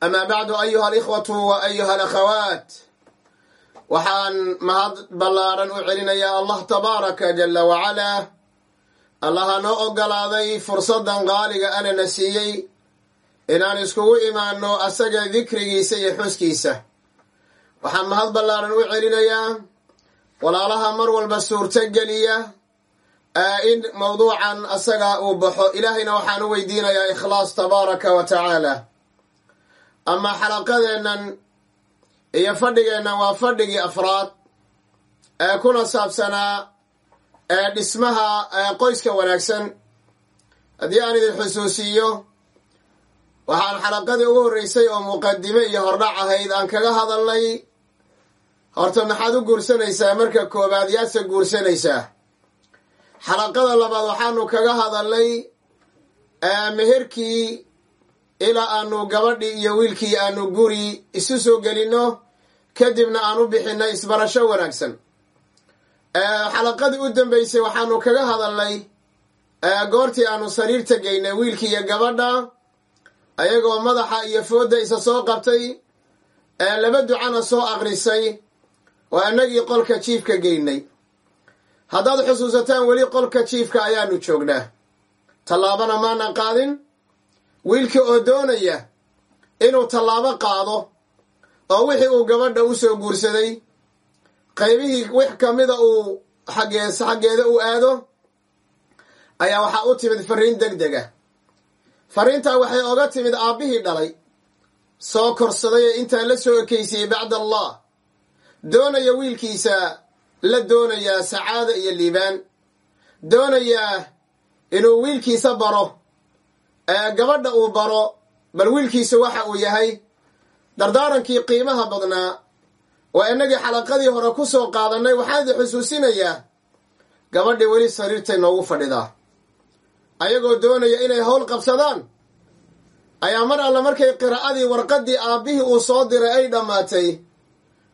amaa bacdu ayuha alikhwatu wa ayuha alakhawaat waxaan mahad ballaaran u celinayaa allah tabaaraka jala wacalaa allaha noo oggolaaday fursaddan qaaliga anana siiyey inaan iskugu imaanno asaga dikrigiisa iyo xuskiisa waxaan mahad ballaaran u celinayaa walaalaha mar walba suurto geliya in mawduucan asaga uu baxo ilaahayna waxaan u weydiinayaa ikhlaas tabaaraka wa tacaala ama xalaqadeennan iyo fadhigeennan waa fadhigii afraad ee kuna saabsanaa ee dhismaha qoyska wanaagsan. Haddii aan idin xusuusiiyo waxaan xalaqadii ugu horreysay oo muqadime iyo hordhac ahayd aan kaga hadalnay. Horta maxaad u guursanaysaa marka koowaad yaadse guursanaysaa. Xalaqada labaad waxaanu kaga hadalnay meherkii ilaa aanu gabadhii iyo wiilkii aanu guri isu soo gelinno kadibna aan u bixinno isbarasho wanaagsan. Xalaqadii u dambeysay waxaanu kaga hadalnay goortii aanu sariirta geynay wiilkii iyo gabadha ayagoo madaxa iyo foodda isa soo qabtay laba ducana soo aqrisay oo annagii qolka jiifka geynay. Haddaad xusuusataan weli qolka jiifka ayaanu joognaa tallaabana maanan qaadin wiilkii oo doonaya inuu tallaabo qaado oo wixii uu gabadha u soo guursaday qaybihii wix ka mida uu xaggees xaggeeda u aado ayaa waxaa u timid fariin deg dega fariintaa waxay oga timid aabbihii dhalay soo korsaday ee intaa la soo ekeysiyey bacd allah doonaya wiilkiisa la doonayaa sacaada iyo liibaan doonayaa inuu wiilkiisa baro gabadha uu baro bal wiilkiisa waxa uu yahay dardaarankii qiimaha badnaa oo innagii xalaqadii hore ku soo qaadannay waxaan idin xusuusinayaa gabadhii weli sariirtay noogu fadhidaa. Ayagoo doonaya inay howl qabsadaan ayaa mar alle markay qiraa'adii warqaddii aabbihii uu soo diray ay dhammaatay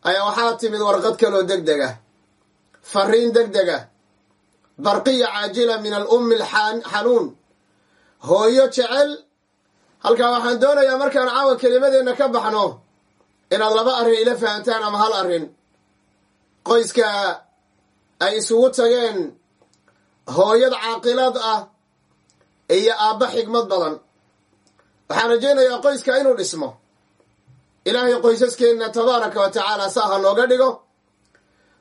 ayaa waxaa timid warqad kaloo deg dega fariin deg dega barqiya caajila min alummi alxanuun hooyo jecel. Halkaa waxaan doonayaa markaan caawa kelimadeenna ka baxno inaad laba arrin ila fahantaan ama hal arrin. Qoyska ay isugu tageen hooyad caaqilad ah iyo aabba xigmad badan. Waxaan rajaynayaa qoyska inuu dhismo. Ilaahay qoysaskeenna tabaaraka wa tacaala saa ha nooga dhigo.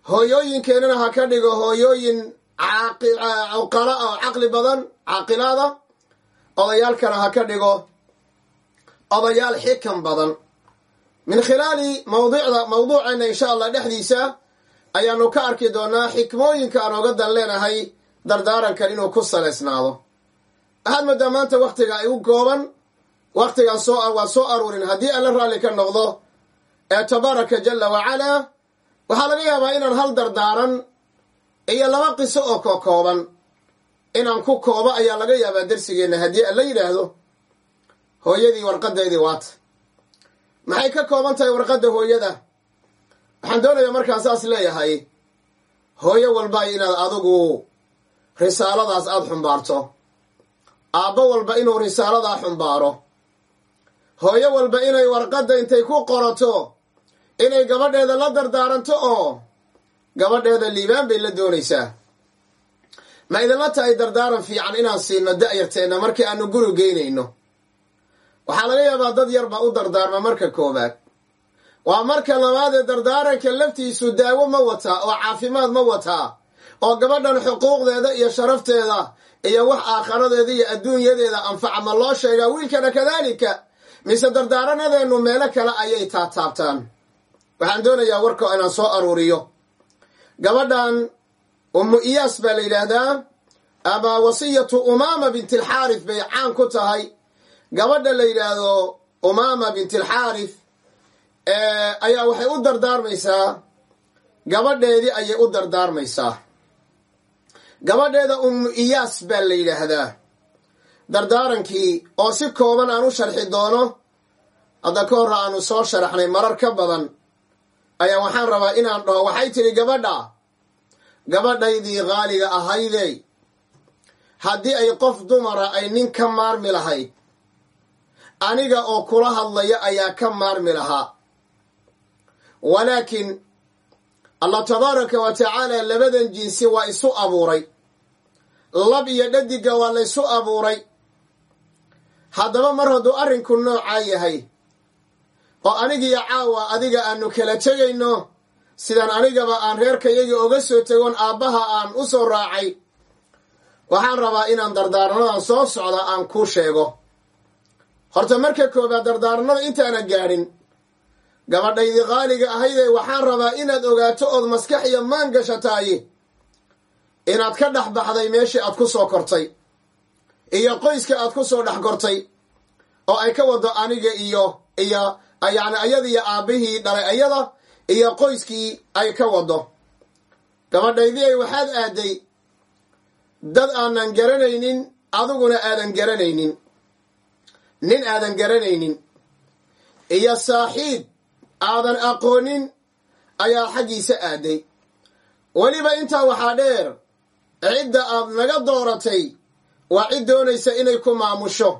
Hooyooyinkeennana ha ka dhigo hooyooyin cuqala oo caqli badan caaqilaada odayaalkana ha ka dhigo. Odayaal xikam badan. Min khilaali mawduucda mawduuceenna insha allah dhexdiisa ayaanu ka arki doonaa xikmooyinka aan oga dan leenahay dardaarankan inuu ku salaysnaado waxaad moodaa maanta wakhtiga igu kooban wakhtigan soo waa soo aruurin. Haddii alla raalli ka noqdo ee tabaaraka jalla wacalaa waxaa laga yaabaa inaan hal dardaaran iyo laba qiso oo ko kooban inaan ku koobo ayaa laga yaabaa darsigeenna. Haddii alla yidhaahdo hooyadii warqadeydii waata maxay ka kooban tahay warqadda hooyada? Waxaan doonayaa markaan saas leeyahay hooyo walba inaad adigu risaaladaas aada xumbaarto. Aabbo walba inuu risaaladaa xumbaaro. Hooyo walba inay warqadda intay ku qorato inay gabadheeda la dardaaranto oo gabadheeda liibaan bay la doonaysaa ma idinla tahay dardaaran fiican inaan siino da'yarteenna markii aanu guri geynayno? Waxaa laga yaabaa dad yar baa u dardaarma marka koowaad. Waa marka labaadee dardaaranka laftiisu daawo ma wataa oo caafimaad ma wataa oo gabadhan xuquuqdeeda iyo sharafteeda iyo wax aakharadeeda iyo adduunyadeeda anfaca ma loo sheegaa wiilkana kadaalika? Mise dardaaranadeennu meelo kale ayay taataabtaan? Waxaan doonayaa warka inaan soo aruuriyo. Gabadhan ummu iyaas baa la yidhaahdaa ama wasiyatu umaama bintilxaarif bay caan ku tahay. Gabadha la yidhaahdo umaama bintilxaarif ayaa waxay u dardaarmaysaa. Gabadheedii ayay u dardaarmaysaa. Gabadheeda ummu iyaas baa la yidhaahdaa. Dardaarankii oo si kooban aan u sharxi doono hadda ka horra aanu soo sharaxnay marar ka badan ayaa waxaan rabaa inaan dhaho waxay tidhi gabadha gabadhaydii qaaliga ahaydey haddii ay qof dumara ay nin ka maarmi lahayd aniga oo kula hadlaya ayaa ka maarmi lahaa. Walaakiin allah tabaaraka wa tacaala labadan jinsi waa isu abuuray. Lab iyo dhadigga waa laysu abuuray. Haddaba mar hadduu arrinku noocaa yahay oo anigiyo caawa adiga aanu kala tegayno sidaan anigaba aan reerkayagii oga soo tegoon aabbaha aan u soo raacay waxaan rabaa inaan dardaaranadan soo socda aan kuu sheego. Horta marka koobaad dardaaranada intaana gaadhin gabadhaydii qaaliga ahaydee waxaan rabaa inaad ogaato ood maskax iyo maan gashataaye inaad ka dhex baxday meeshii aad ku soo kortay iyo qoyska aad ku soo dhex kortay oo ay ka wado aniga iyo iyo yacni ayada iyo aabbihii dhalay ayada iyo qoyskii ay ka wado. Gabadhaydii ay waxaad aaday dad aanan garanaynin adiguna aadan garanaynin. Nin aadan garanaynin. Iyo saaxiib aadan aqoonin ayaa xaggiisa aaday. Weliba intaa waxaa dheer cidda aad naga dooratay waa cid doonaysa inay ku maamusho.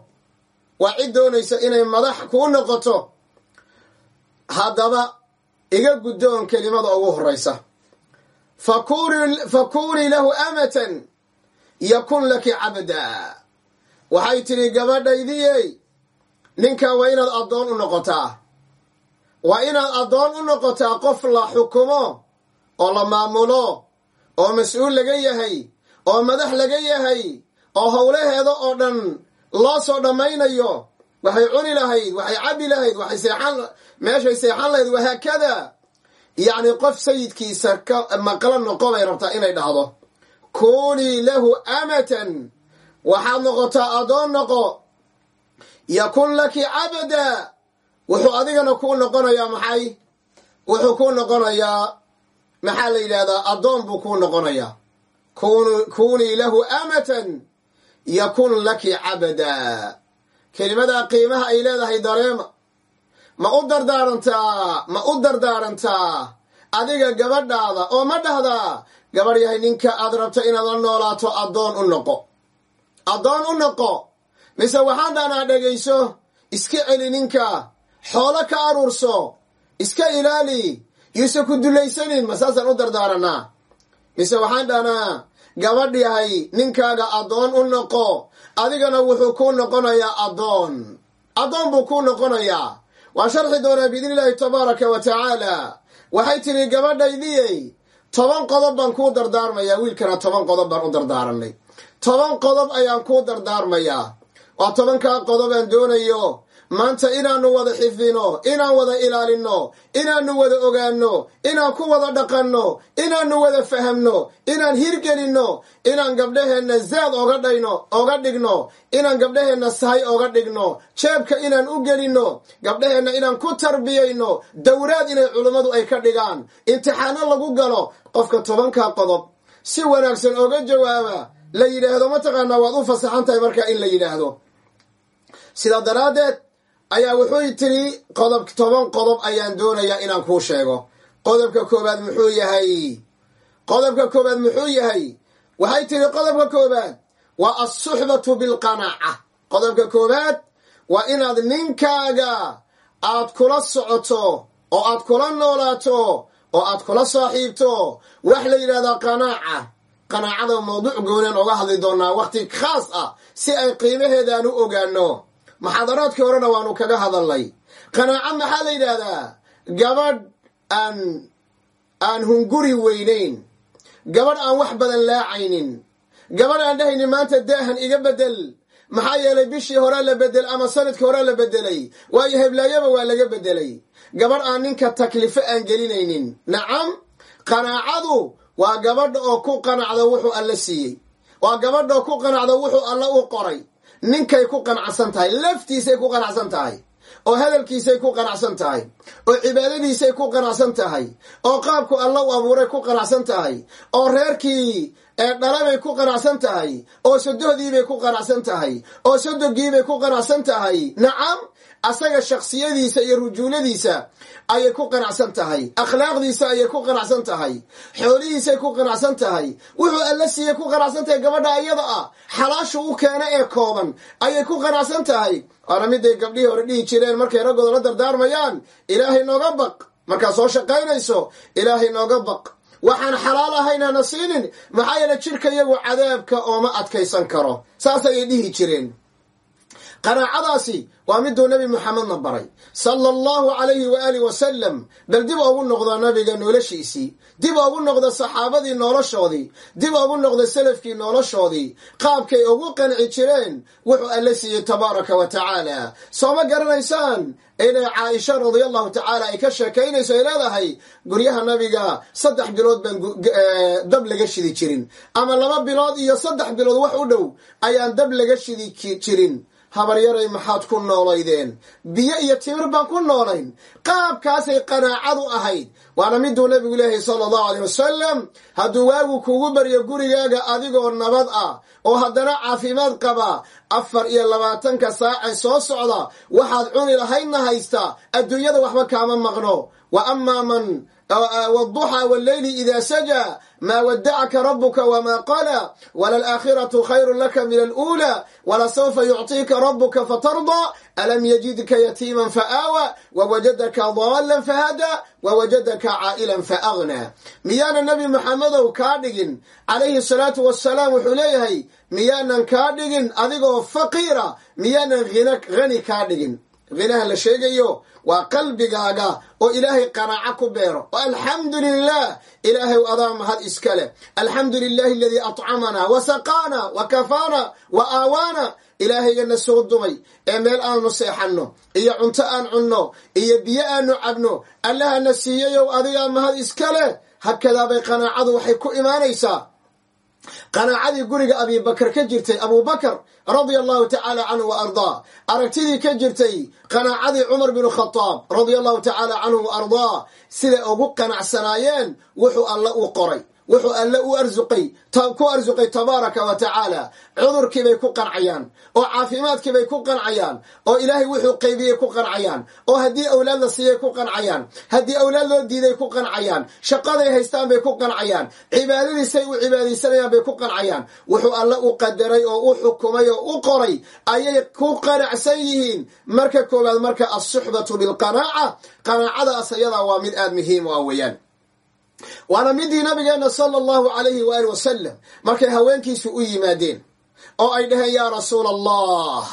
Waa cid doonaysa inay madax kuu noqoto. Haddaba iga guddoon kelimada ugu horraysa. Fa kuunii lahu amatan yakun laki cabda waxay tidhi gabadhaydiyey ninkaa waa inaad addoon u noqotaa. Waa inaad addoon u noqotaa qof la xukumo oo la maamulo oo mas'uul laga yahay oo madax laga yahay oo howlaheeda oo dhan loo soo dhammaynayo waxay cuni lahayd waxay cabbi lahayd waxay seexan meeshay seexan lahayd wahaakada. Yacni qof sayidkiisa ka maqla noqo bay rabtaa inay dhahdo kuunii lahu amatan. Waxaad noqotaa addoon noqo. Yakun laki cabda wuxuu adigana kuu noqonayaa maxay? Wuxuu kuu noqonayaa maxaa la yidhahdaa addoon buu kuu noqonayaa. Kuunii lahu amatan. Yakun laki cabda kelimadaa qiimaha ay leedahay dareema. Ma u dardaarantaa ma u dardaarantaa adiga gabadhaada. Oo ma dhahdaa gabadh yahay ninka aad rabto inaad la noolaato addoon u noqo. Addoon u noqo. Mise waxaan dhahnaa dhegayso iska celi ninka xoolo ka aruurso iska ilaali yuuse ku dulaysanin ma saasaan u dardaaranaa mise waxaan dhahnaa gabadh yahay ninkaaga addoon u noqo adigana wuxuu kuu noqonayaa addoon. Addoon buu kuu noqonayaa. Waan sharxi doonaa biidni illaahi tabaaraka wa tacaala. Waxay tidhi gabadhaydiyey toban qodob baan kuu dardaarmayaa. Wiilkana toban qodob baan u dardaaranay. Toban qodob ayaan kuu dardaarmayaa. Waa tobankaa qodob aan doonayo maanta inaannu wada xifdino inaan wada ilaalinno inaannu wada ogaanno inaan ku wada dhaqanno inaannu wada fahamno inaan hirgelinno inaan gabdhaheenna zaad oga dhayno oga dhigno inaan gabdhaheenna sahay oga dhigno jeebka inaan u gelinno gabdhaheenna inaan ku tarbiyayno dowraad inay culummadu ay ka dhigaan imtixaano lagu galo qofka tobankaa qodob. Si wanaagsan oga jawaaba la yidhaahdo mataqaanaa waad u fasaxan tahay markaa in la yidhaahdo. Sidaa daraaddeed ayaa wuxuu tidhi qodob toban qodob ayaan doonayaa inaan kuu sheego. Qodobka koobaad muxuu yahay? Qodobka koobaad muxuu yahay? Waxay tidhi qodobka koobaad waa alsuxbatu bilqanaaca. Qodobka koobaad waa inaad ninkaaga aad kula socoto oo aad kula noolaato oo aad kula saaxiibto. Wax la yidhahdaa qanaaca. Qanaacada mawduuc goonaan oga hadli doonaa wakhti khaas ah si ay qiimaheedaan u ogaano muxaadaraadkii horena waanu kaga hadalnay. Qanaaco maxaa la yidhaahdaa? Gabadh aan aan hunguri weynayn gabadh aan wax badan laacaynin. Gabadh aan dhahaynin maanta daahan iga bedel. Maxaa yeelay bishii hore la bedel ama sannadkii hore la bedelay? Waayo heblaayaba waa laga bedelay. Gabadh aan ninka taklifo aan gelinaynin. Nacam qanaacadu waa gabadha oo ku qanacda wuxuu alla siiyey. Waa gabadha oo ku qanacda wuxuu alla u qoray ninkay ku qanacsan tahay laftiisay ku qanacsan tahay oo hadalkiisay ku qanacsan tahay oo cibaadadiisay ku qanacsan tahay oo qaabku alla u abuuray ku qanacsan tahay oo reerkii ee dhalabay ku qanacsan tahay oo sodohdiibay ku qanacsan tahay oo sodogiibay ku qanacsan tahay. Nacam asaga shaksiyadiisa iyo rujuuladiisa ayay ku qanacsan tahay akhlaaqdiisa ayay ku qanacsan tahay xoolihiisay ku qanacsan tahay. Wuxuu alla siiyey ku qanacsan tahay gabadha ayada ah xalaashu u keena ee kooban ayay ku qanacsan tahay. Waana miday gabdhihii hore dhihi jireen markay raggooda la dardaarmayaan ilaahay nooga baq. Markaad soo shaqaynayso ilaahay nooga baq waxaan xalaal ahayn hana siinin. Maxaa yeele jidhka iyagu cadaabka ooma adkaysan karo. Saas ayay dhihi jireen qanaacadaasi waa miduu nebi moxamedna baray. Sala allahu calayhi waaalih wasalam bal dib ugu noqda nabiga noloshiisii dib ugu noqda saxaabadii noloshoodii. Dib ugu noqda selafkii noloshoodii. Qaabkay ugu qanci jireen wuxuu alla siiyey tabaaraka wa tacaala. Sooma garanaysaan inay caaisha radiallahu tacaala ay ka sheekaynayso ay leedahay guryaha nabiga saddex bilood baan dab laga shidi jirin. Ama laba bilood iyo saddex bilood wax u dhow ayaan dab laga shidi jirin habaryaray maxaad ku noolaydeen? Biyo iyo timir baan ku noolayn. Qaabkaasay qanaacadu ahayd. Waana miduu nabigu leeyahay sala allahu aleyh wasalam hadduu waagu kugu baryo gurigaaga adigoo nabad ah oo haddana caafimaad qaba afar iyo labaatanka saace soo socda waxaad cuni lahaydna haysta adduunyada waxba kaama maqno. Wa amaa man wduxى wاlleyli ida sajى ma wadacaka rabuka wma qala wlalaakhiraةu khayru laka min alأulى walasawfa yucطiika rabuka fatarضى alam yajidka yatiima faaawى wawajadaka dala fahada wawajadaka caa'ila faأgnى miyaana nebi moxamedow kaa dhigin calayhi الsalaatu wasalaam wuxuu leeyahay miyaanan kaa dhigin adigoo faqiira miyaanan hani kaa dhigin hinaha la sheegayo waa qalbigaaga oo ilaahay qanaaco ku beero. Oo alxamdu lilah ilaahay adaa mahad iska leh alxamdu lilahi aladii atcamana wa saqaana wa kafaana wa aawaana ilaahayana soo dumay ee meel aanu seexanno iyo cunto aan cunno iyo biyo aanu cabno. Allahana siiyayow adigaa mahad iska leh hakadaabay qanaacadu waxay ku imaanaysaa qanaacadii guriga abibakar ka jirtay abubakar radia allahu tacaala canhu wa ardaa. Aragtidii ka jirtay qanaacadii cumar binu khadaab radia allahu tacaala canhu wa ardaa. Siday ugu qanacsanaayeen wuxuu alle u qoray wuxuu alle u arsuqay ku arsuqay tabaaraka wa tacaala. Cudurkiibay ku qancayaan oo caafimaadkiibay ku qancayaan oo ilaahay wuxuu qaybiyey ku qancayaan oo haddii awlaad la siiyay ku qancayaan haddii awlaad loo diiday ku qancayaan shaqaday haystaan bay ku qancayaan cibaadadiisay u cibaadaysanayaan bay ku qancayaan wuxuu alle u qadaray oo u xukumay oo u qoray ayay ku qanacsan yihiin. Marka koowaad marka alsuxbatu bilqanaaca qanaacadaas ayadaa waa mid aada muhiim u ah weeyaan waana midii nabigeena sala allahu calayhi waali wasalam markay haweenkiisu u yimaadeen oo ay dhaheen yaa rasuula allah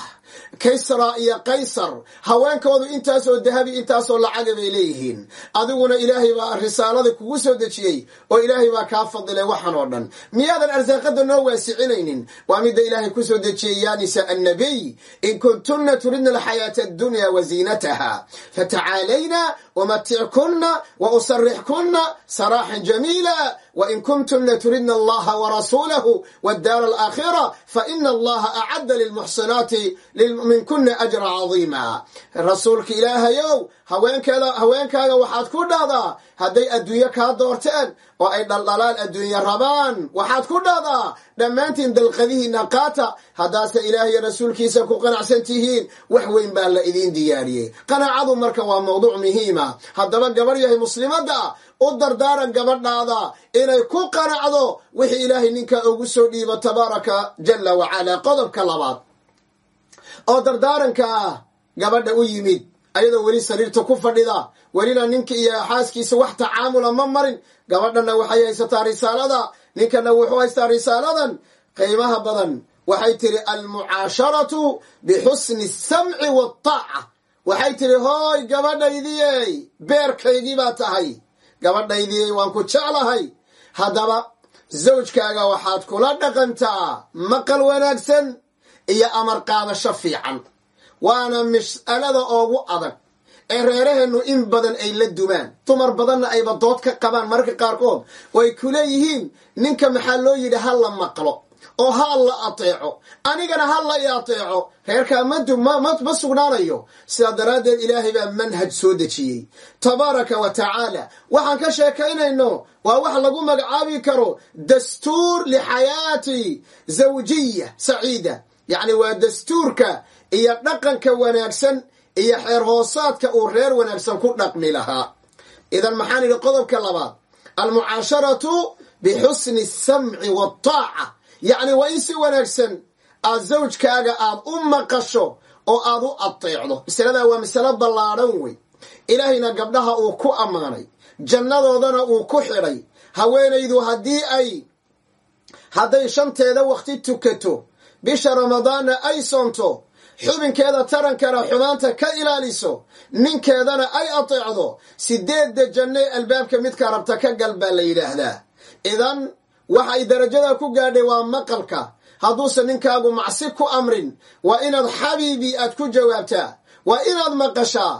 kaysra iyo kaysar. Haweenkoodu intaasoo dahabi intaasoo lacaga bay leeyihiin. Adiguna ilaahay baa risaaladii kugu soo dejiyey oo ilaahay baa kaa fadilay waxan oo dhan. Miyaadan arsaaqada noo waasicinaynin? Waa midda ilaahay ku soo dejiyey yaa nisaa annabiy in kuntunna turidna alxayaata addunya wa ziinataha fatacaalayna umatickunna wa usarixkunna saraaxan jamiila wain kuntunna turidna allaha warasuulahu wadaara alaakhira faina allaha acadda lilmuxsinaati minkuna ajra cadiima rasuulka ilaahayow haweenkeeda haweenkaaga waxaad ku dhahdaa hadday adduunyo kaa doorteen oo ay dhaldhalaan adduunye rabaan. Waxaad ku dhahdaa dhammaantiin dalqadihiina qaata haddaase ilaahiyo rasuulkiisa ku qanacsan tihiin wax weyn baa la idiin diyaariyey. Qanaacadu marka waa mawduuc muhiima haddaba gabarh yahay muslimadda u dardaaran gabadhaada inay ku qanacdo wixii ilaahay ninkaa ugu soo dhiibo tabaaraka jalla wacalaa qodobka labaad. Oo dardaaranka ah gabadha u yimid ayadoo weli sariirta ku fadhida. Welina ninka iyo xaaskiisa wax tacaamula ma marin. Gabadhana waxay haysataa risaalada. Ninkana wuxuu haystaa risaaladan. Qiimaha badan. Waxay tiri almucaasharatu bixusni asamci waataaca waxay tidhi hooy gabadhaydiyey beerkaygii baa tahay. Gabadhaydiyey waan ku jeclahay. Haddaba zawjkaaga waxaad kula dhaqantaa maqal wanaagsan iyo amar qaadasho fiican waana mas'alada oogu adag. Ee reeraheennu in badan ay la dumaan. Dumar badanna ayba dood ka qabaan. Mararka qaarkood oo ku leeyihiin ninka maxaa loo yidhi ha la maqlo oo ha la ateeco. Anigana ha la i ateeco. Reerkaa ma sugnaanayo. Sidaa daraaddeed ilaahay baa manhaj soo dejiyey. Tabaaraka wa tacaala. Waxaan ka sheekaynayno waa wax lagu magacaabi karo dastuur lixayaati zawjiya saciida. Yacni waa dastuurka iyo dhaqanka wanaagsan iyo xeer hoosaadka uu reer wanaagsan ku dhaqmi lahaa. Idan maxaan idhi qodobka labaad? Almucaasharatu bixusni asamci waataaca yacni waa in si wanaagsan aad zawjkaaga aad u maqasho oo aad u ateecdo masaladaa waa masalo ballaadhan wey. Ilaahayna gabdhaha uu ku ammaanay jannadoodana uu ku xidhay. Haweenaydu haddii ay hadday shanteeda waqti tukato bisha ramadaanna ay soonto xubinkeeda tarankana xumaanta ka ilaaliso ninkeedana ay ateecdo sideedda janne albaabka midka rabta ka gal baa la yidhaahdaa. Idan waxay darajada ku gaadhay waa maqalka. Hadduusan ninkaagu macsi ku amrin waa inaad xabiibii aad ku jawaabtaa waa inaad maqashaa.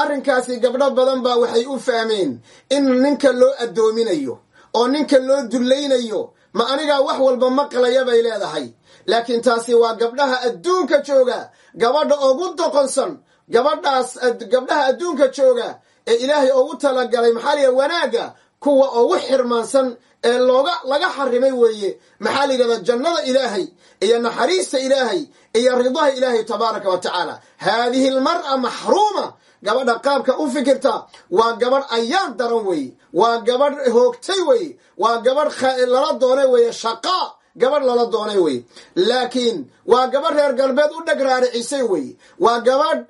Arrinkaasi gabdho badan baa waxay u fahmeen in ninka loo addoominayo oo ninka loo dullaynayo ma anigaa wax walba maqlaya bay leedahay. Laakiin taasi waa gabdhaha adduunka jooga gabadha ugu doqonsan gabadhaas gabdhaha adduunka jooga ee ilaahay ugu talagalay maxaa liya wanaagga kuwa ugu xirmaansan ee looga laga xarimay weeye maxaa la yidhahdaa jannada ilaahay iyo naxariista ilaahay iyo ridaha ilaahay tabaaraka wa tacaala. Haadihi almar'a maxruuma gabadha qaabka u fikirta waa gabadh ayaan daran weeye waa gabadh hoogtay weeye waa gabadh lala doonay weeye shaqaa gabadh lala doonay weye laakiin waa gabadh reer galbeed u dheg raaricisay weye waa gabadh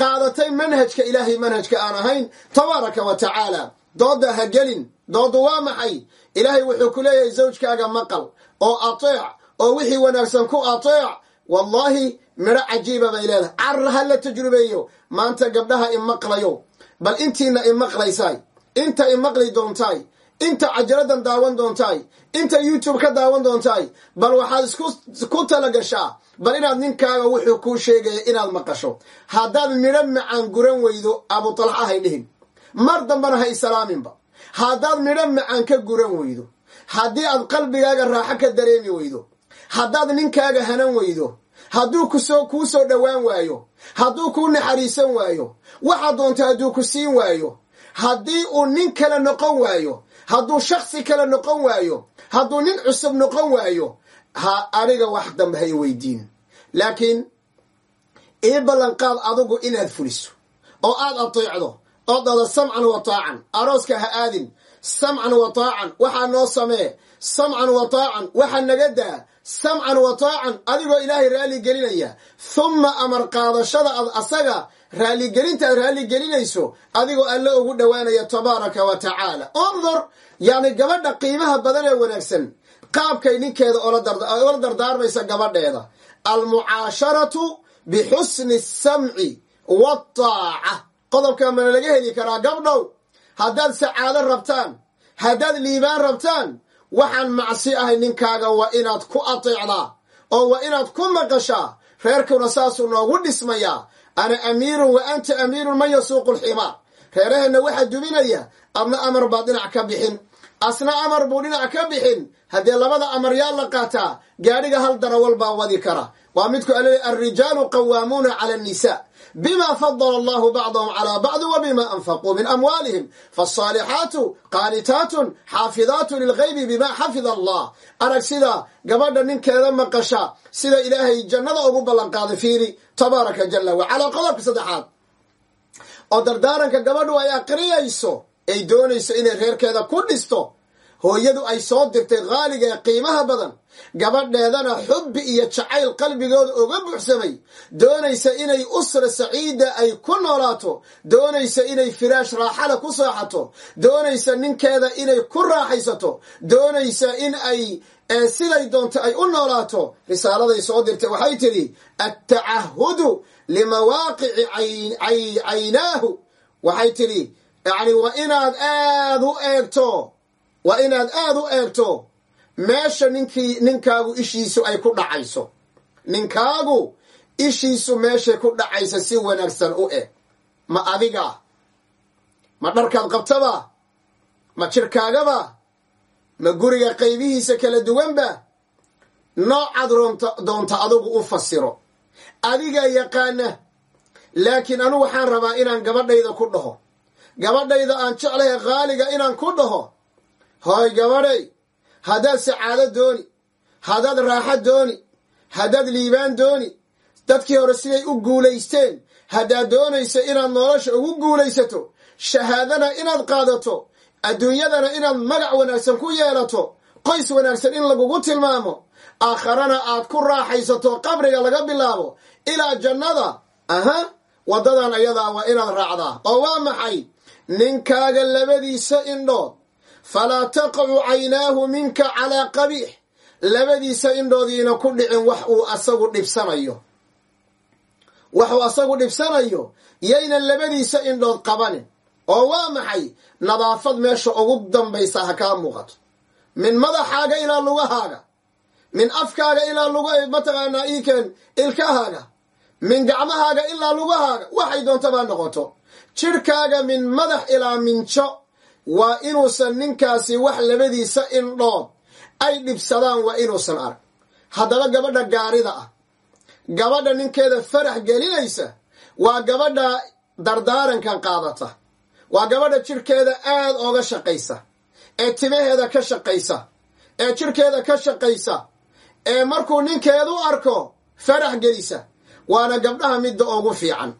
qaadatay manhajka ilaahay manhajka aan ahayn tabaaraka wa tacaala. Doodda ha gelin dooddu waa maxay? Ilaahay wuxuu ku leeyahay zawjkaaga maqal oo ateec oo wixii wanaagsan ku ateec wallaahi midho cajiiba bay leedahay. Carra ha la tajrubeeyo maanta gabdhaha imaqlayo bal intiina imaqlaysaay inta imaqli doontaay inta cajaladan daawan doontaay inta youtube ka daawan doontaay bal waxaad isku talagashaa. Bal inaad ninkaaga wuxuu kuu sheegaya inaad maqasho. Haddaad midho macaan guran weydo abutalxa hay dhihin. Mar dambana ha isalaaminba haddaad midho macaan ka guran weydo. Haddii aad qalbigaaga raaxo ka dareemi weydo. Haddaad ninkaaga hanan weydo. Hadduu kuu soo dhowaan waayo. Hadduu kuu naxariisan waayo. Waxaad doonta hadduu ku siin waayo. Haddii uu nin kale noqon waayo hadduu shaksi kale noqon waayo hadduu nin cusub noqon waayo ha aniga wax dambe hay weydiin. Laakiin ii ballanqaad adigu inaad fuliso oo aad ateecdo oo dada samcan wa taacan. Arooska ha aadin samcan wa taacan waxaa noo samee samcan wa taacan waxa naga daa samcan wa taacan adigoo ilaahay raalli gelinaya. Humma amar qaadashada ad asaga raalligelinta aad raalligelinayso adigoo alle ugu dhowaanaya tabaaraka wa tacaala. Undur yacni gabadha qiimaha badan ee wanaagsan qaabkay ninkeeda ola dardaarmaysa gabadheeda. Almucaasharatu bixusni asamci waataaca qodobka mana laga heli karaa gabdhow haddaad sacaado rabtaan haddaad liibaan rabtaan waxaan macsi ahay ninkaaga waa inaad ku ateecdaa oo waa inaad ku maqashaa reerkuna saasuu noogu dhismayaa ana amiirun wa anta amiirun man yasuuqu lximaar reeraheenna waxaa duminaya adna amar baad dhinac ka bixin. Asna amar buu dhinac ka bixin. Haddee labada amar yaa la qaataa gaadhiga hal darawal baa wadi kara. Waa midku aley alrijaalu qawaamuuna cala annisaa bima fadala allahu bacdahum calaa bacdi wa bima anfaquu min amwaalihim faasaalixaatu qaanitaatun xaafidaatu lilgaybi bima xafida allah arag sida gabadha ninkeeda maqasha sida ilaahay jannada ugu ballanqaaday fiiri tabaaraka jala wacalaa qodobka saddexaad oo dardaaranka gabadhu ay aqriyayso ay doonayso inay reerkeeda ku dhisto hooyadu ay soo dirtay qaaliga ee qiimaha badan. Gabadheedana xubbi iyo jacayl qalbigooda uga buuxsamay. Doonaysa inay usra saciida ay ku noolaato. Doonaysa inay firaash raaxada ku seexato doonaysa ninkeeda inay ku raaxaysato. Doonaysa in ay siday doonto ay u noolaato. Risaaladay soo dirtay waxay tidhi attacahudu limawaaqici caynaahu. Waxay tidhi yacni waa inaad aad u eegto waa inaad aad u eegto meesha ninkii ninkaagu ishiisu ay ku dhacayso. Ninkaagu ishiisu meeshay ku dhacaysa si wanaagsan u eg ma adiga? Ma dharkaad qabtaba? Ma jirkaagaba? Ma guriga qaybihiisa kala duwanba? Noocaad doonta adugu u fasiro. Adigaa yaqaana laakiin anu waxaan rabaa inaan gabadhayda ku dhaho. Gabadhayda aan jeclahay qaaliga inaan ku dhaho hooy gabadhay haddaad sacaado dooni haddaad raaxo dooni haddaad liibaan dooni dadkii hore siday u guulaysteen haddaad doonayso inaad nolosha ugu guulaysato shahaadana inaad qaadato adduunyadana inaad magac wanaagsan ku yeelato qoys wanaagsan in lagugu tilmaamo aakharana aad ku raaxaysato qabriga laga bilaabo ilaa jannada. Aha waddadan ayadaa waa inaad raacdaa. Oo waa maxay? Ninkaaga labadiisa indhood falaa taqacu caynaahu minka calaa qabiix labadiisa indhoodiina ku dhicin wax uu asagu dhibsanayo. Waxuu asagu dhibsanayo yaynan labadiisa indhood qabanin. Oo waa maxay? Nadaafad meesha ugu dambaysa ha kaa muuqato. Min madaxaaga ilaa lugahaaga min afkaaga ilaa lug mataqaanaa iikeen ilkahaaga min gacmahaaga ilaa lugahaaga waxay doontabaa noqoto. Jidhkaaga min madax ilaa minjo waa inuusan ninkaasi wax labadiisa indhood ay dhibsadaan waa inuusan arag. Haddaba gabadha gaarida ah. Gabadha ninkeeda farax gelinaysa waa gabadha dardaarankan qaadata. Waa gabadha jidhkeeda aad ooga shaqaysa. Ee timaheeda ka shaqaysa. Ee jidhkeeda ka shaqaysa. Ee markuu ninkeedu arko farax gelisa. Waana gabdhaha midda ugu fiican.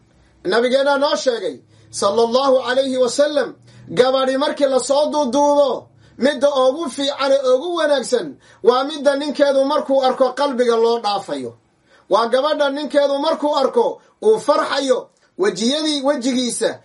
Nabigeennaa noo sheegay sala allahu calayhi wasalam gabadhi markii la soo duuduubo midda ugu fiican ee ugu wanaagsan waa midda ninkeedu markuu arko qalbiga loo dhaafayo. Waa gabadha ninkeedu markuu arko uu farxayo wejiyadii wejigiisa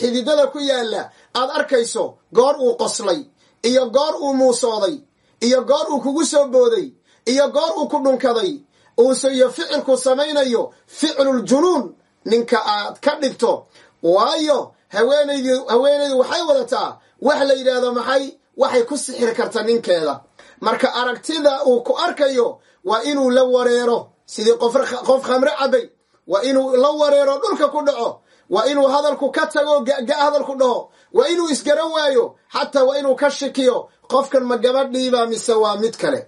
xididada ku yaalla aad arkayso goor uu qoslay iyo goor uu muusooday iyo goor uu kugu soo booday iyo goor uu ku dhunkaday uuse iyo ficilku samaynayo ficluljunuun ninka aad ka dhigto. Waayo haweenaydu haweenaydu waxay wadataa wax la yidhaahdo maxay? Waxay ku sixiri karta ninkeeda. Marka aragtida uu ku arkayo waa inuu la wareero. Sidii qof khamre cabay waa inuu la wareero dhulka ku dhaco. Waa inuu hadalku ka tago ga hadalku dhaho waa inuu isgaran waayo xataa waa inuu ka shikiyo. Qofkan ma gabadhiiba mise waa mid kale.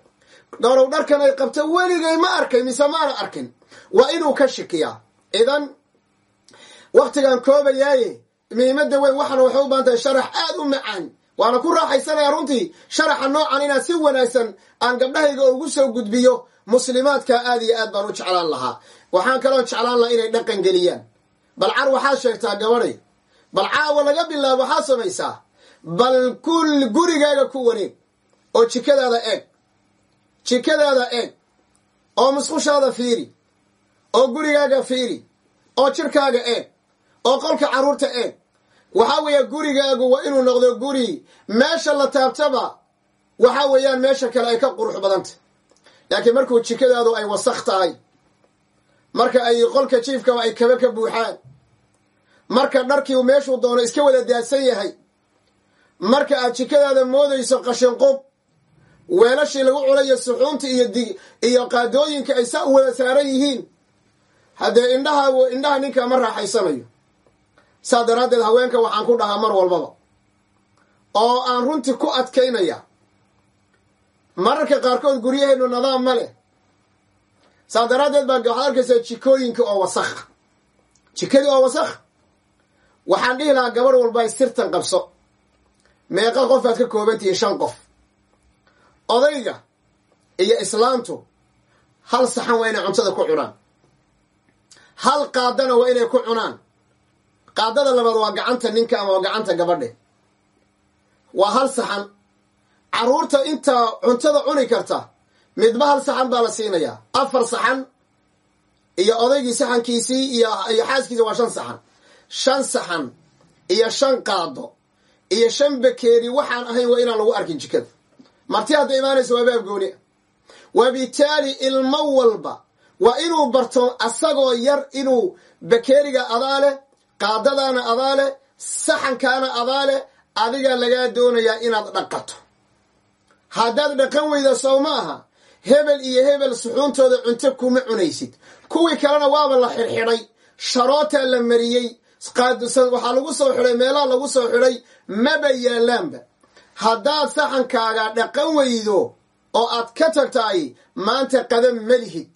Dhorow dharkan ay qabta weligay ma arkay mise maana arkin. Waa inuu ka shikiyaa. Idan wakhtigan koobayaaye muhiimadda weyn waxaana waxay u baahan tahay sharax aad u macaan. Waana ku raaxaysanaya runtii sharaxa noocan inaan si wanaagsan aan gabdhahayga ugu soo gudbiyo. Muslimaadka aad iyo aad baan u jeclaan lahaa. Waxaan kaloo jeclaan lahaa inay dhaqan geliyaan. Bal car waxaad sheegtaa gabadhay bal caawa laga bilaabo waxaad samaysaa. Bal kul gurigaaga ku wareeg oo jikadaada eeg jikadaada eeg oo musqushaada fiiri oo gurigaaga fiiri oo jirkaaga eeg oo qolka carruurta eeg waxaa weeye gurigaagu waa inuu noqdo guri meesha la taabtaba waxaa weeyaan meesha kale ay ka qurux badantah laakiin markuu jikadaadu ay wasakh tahay marka ay qolka jiifkaba ay kaba ka buuxaan marka dharkii meeshuu doono iska wada daadsan yahay marka aad jikadaada moodayso qashinqub weelashii lagu culayo suxuunta iyo di iyo qaadooyinka ay saa u wada saaran yihiin haddee indhaha indhaha ninka ma raaxaysanayo saa daraaddeed haweenka waxaan ku dhahaa mar walbaba. Oo aan runtii ku adkaynaya. Mararka qaarkood guryaheennu nadaam ma leh. Saa daraaddeed baa waxaad arkaysaa jikooyinka oo wasakha jikadii oo wasakh. Waxaan dhihi lahaa gabadh walba sirtan qabso. Meeqa qof aad ka koobantihiin shan qof. Odayga iyo islaantu hal saxan waa inay cuntada ku cunaan. Hal qaadana waa inay ku cunaan qaadada labaad waa gacanta ninka ama waa gacanta gabadhe. Waa hal saxan. Carruurta intaa cuntada cuni karta midba hal saxan baa la siinayaa afar saxan iyo odaygii saxankiisii iyo xaaskiisa waa shan saxan. Shan saxan iyo shan qaado iyo shan bakeeri waxaan ahayn waa inaan lagu arkin jikada. Marti hadda imaanaysa waa baab gooni. Wabitaali ilmo walba. Waa inuu barto asagoo yar inuu bakeeriga adaa leh qaadadaana adaa leh saxankaana adaa leh adigaa lagaa doonayaa inaad dhaqato. Haddaad dhaqan weyda sow ma aha hebel iyo hebel suxuuntooda cunto kuma cunaysid. Kuwii kalena waaba la xidhxidhay sharootaa la mariyey waxaa lagu soo xidhay meelaha lagu soo xidhay maba yaalaanba haddaad saxankaaga dhaqan weydo oo aad ka tagtaay maanta qadan ma lihid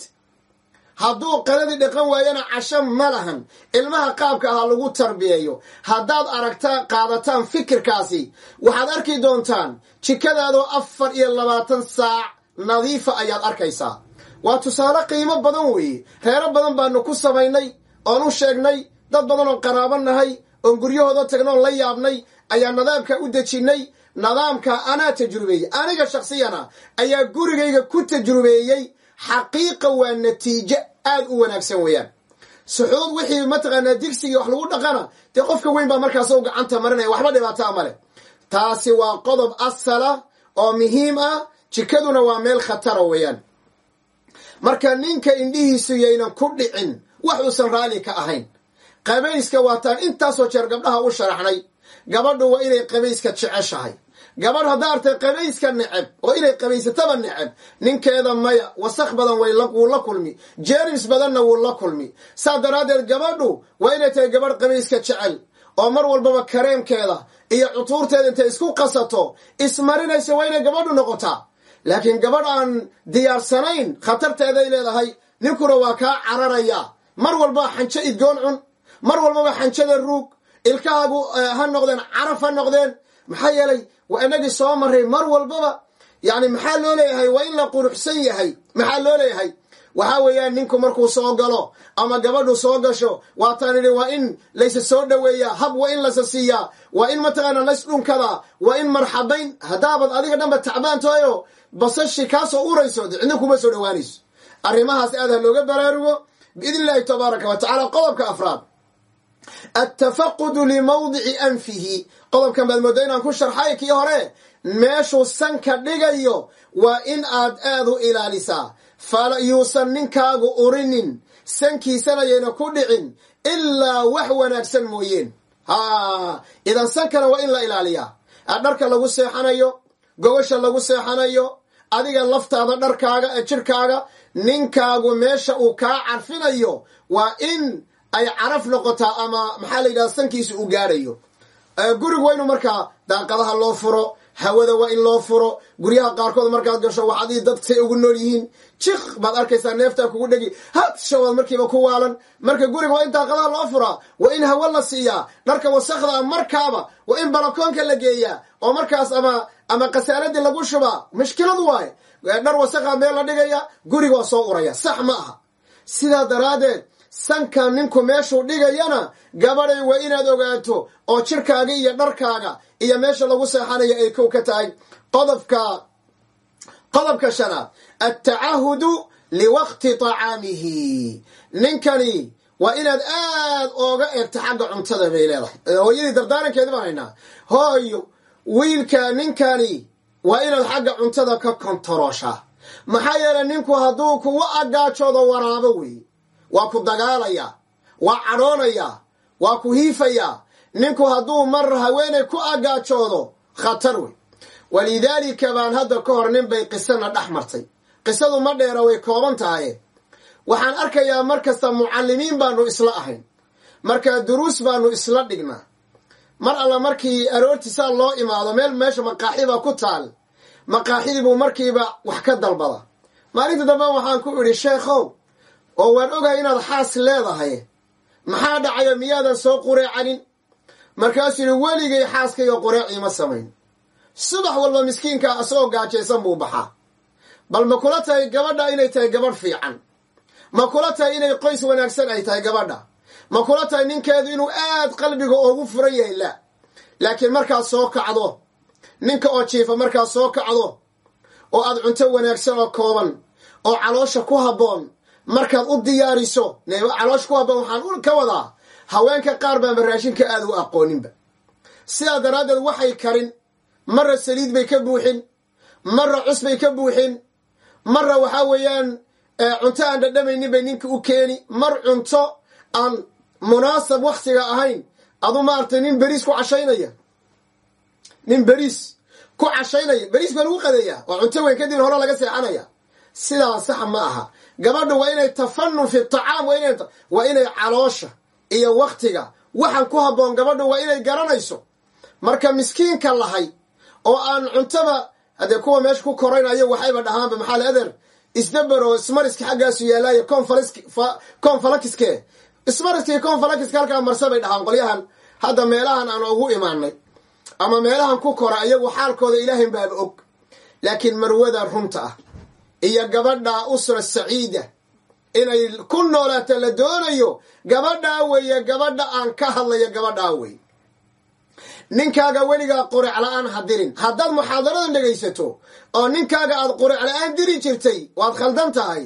hadduu qadadii dhaqan waayana casho ma lahan. Ilmaha qaabka aha lagu tarbiyeeyo. Haddaad aragtaa qaadataan fikirkaasi waxaad arki doontaan jikadaadoo afar iyo labaatan saac nadiifa ayaad arkaysaa. Waa tusaale qiimo badan weeye reero badan baanu ku samaynay oon u sheegnay dad badan oo qaraabo nahay oon guryahooda tagnoon la yaabnay ayaa nidaamka u dejinnay nidaamka anaa tajrubeeyey. Aniga shaksiyana ayaa gurigayga ku tajrubeeyey xaqiiqa waa natiijo aad u wanaagsan weeyaan. Suxuud wixii mataqaanaa digsigii wax lagu dhaqana dee qofka weyn baa markaas u gacanta marinaya waxba dhibaataa male taasi waa qodob asala oo muhiim ah jikaduna waa meel khatara weeyaan. Marka ninka indhihiisu yaynan ku dhicin wax uusan raalli ka ahayn. Qabayska waataan intaasoo jeer gabdhaha u sharaxnay. Gabadhu waa inay qabayska jeceshahay gabadh haddaa artay qabayska neceb oo inay qabaysataba neceb ninkeeda maya wasakh badan wuu la kulmi jeermis badanna wuu la kulmi. Saa daraaddeed gabadhu waa inay tahay gabadh qabayska jecel oo mar walbaba kareemkeeda iyo cutuurteeda intay isku qasato ismarinaysa waa inay gabadhu noqotaa. Laakiin gabadh aan diyaarsanayn khatarteeday leedahay ninkuna waa kaa cararaya. Mar walbaba xanjo idgoon cun mar walbaba xanjada ruug ilkahaagu ha noqdeen caraf ha noqdeen maxaa yeelay waa inagii soo maray mar walbaba yani maxaa loo leeyahay? Waa in la quruxsan yahay. Maxaa loo leeyahay? Waxaa weeyaan ninku markuu soo galo ama gabadhu soo gasho waataan idhi waa in laysa soo dhoweeyaa hab waa in lasa siiyaa waa in mataqaana lays dhunkadaa waa in marxabayn haddaabad adiga dhanba tacbaan basashi kaasoo urayso cidna kuma soo dhowaanayso arrimahaas aad ha looga baraarugo biidn illahi tabaaraka wa tacala qodobka afraad. Attafaqudu limawdici anfihi qodobkan baad moodaa inaan ku sharxay kii hore meeshuu sanka dhigayo waa in aad aad u ilaalisaa. Yuusan ninkaagu urinin sankiisana yayna ku dhicin ilaa wax wanaagsan mooyeen. Ha idan sankana waa in la ilaaliyaa. Dharka lagu seexanayo gogosha lagu seexanayo adiga laftaada dharkaaga jirhkaaga ninkaagu meesha uu kaa carfinayo waa in ay caraf noqotaa ama maxaa la yidhahda sankiisa uu gaadhayo gurigu waa inuu markaa daaqadaha loo furo hawada waa in loo furo guryaha qaarkood markaad gasho waxaad dad say ugu nool yihiin. Jiq baad arkaysaa neeftaa kugu dhegi. Hadshawaad markiiba ku waalan. Marka guriga waa in daaqadaha loo furaa waa in hawa la siiyaa dharka wasakda markaaba waa in balakoonka la geeyaa oo markaas ama ama khasaaladii lagu shubaa mushkiladu waaye. Dhar wasakha meel la dhigaya guriga waa soo uraya. Sax ma aha. Sidaa daraaddeed sanka ninku meeshuu dhigayana gabaday waa inaad ogaato oo jirkaaga iyo dharkaaga iyo meesha lagu seexanayo ay kow ka tahay. Qodobka qodobka shanaad attacahudu liwaqti tacaamihi ninkani waa inaad aad ooga eegto xagga cuntada bay leedahay. Hooyadii dardaarankeedi baan haynaa. Hooyo wiilka ninkani waa inaad xagga cuntada ka kontarooshaa maxaa yeelay ninku hadduu kugu agaajoodo waraabo weeye waa ku dagaalayaa waa cadhoonayaa waa ku hiifayaa ninku hadduu mar haweenay ku agaajoodo khatar wey. Walidaalika baan hadda ka hor nin bay qisana dhex martay. Qisadu ma dheera way kooban tahaye waxaan arkayaa mar kasta mucallimiin baanu isla ahayn. Marka duruus baanu isla dhignaa. Mar alla markii aroortiisaa loo imaado meel meesha maqaaxibaa ku taal maqaaxidii buu markiiba wax ka dalbada. Maalinta dambe waxaan ku idhi sheekhow oo waan ogahay inaad xaas leedahay. Maxaa dhacayo miyaadan soo qureecanin? Markaasuu yidhi weligay xaaskayga qureeciima samayn. Subax walba miskiinka asagoo gaajaysan buu baxaa. Bal ma kula tahay gabadha inay tahay gabadh fiican? Ma kula tahay inay qoys wanaagsan ay tahay gabadha? Ma kula tahay ninkeedu inuu aad qalbiga ugu furan yahay? La. Laakiin markaad soo kacdo ninka oo jiifa markaa soo kacdo oo aad cunto wanaagsan oo kooban oo caloosha ku habboon markaad u diyaariso caloosha ku habboon waxaan ka wadaa haweenka qaar baanba raashinka aada u aqooninba. Sidaa daraaddeed waxay karin marra saliid bay ka buuxin marra cus bay ka buuxin marra waxaa weeyaan cunto aan dhadhamaynin bay ninka u keeni mar cunto aan munaasab wakhtiga ahayn adu maaragtay nin beriis ku cashaynaya. Nin beriis ku cashaynaya beriis baa lagu qadeeyaa waa cunto weyn kadibna hore laga seexanaya. Sidaa sax ma aha gabadha waa inay tafanun fi tacaam waa inay caloosha iyo wakhtiga waxaan ku habboon gabadha waa inay garanayso. Marka miskiinka lahay oo aan cuntaba haddee kuwa meesha ku koraynayo waxayba dhahaanba maxaa la adeer isdabero ismariska xaggaasu yaalaaya confalakiske ismariska iyo confalakiska halkaa marse bay dhahaan qolyahan. Hadda meelahan aan ugu imaanay ama meelahan ku kora iyagu xaalkooda ilaahayn baaba og. Laakiin marwada runta ah iyo gabadha usra saciida. Inay ku noolaata la doonayo gabadhaa weeye gabadha aan ka hadlayo gabadhaa wey ninkaaga weligaa quric la'aan ha dirin haddaad muxaadaradan dhegaysato oo ninkaaga aad quric la'aan diri jirtay waad khaldan tahay.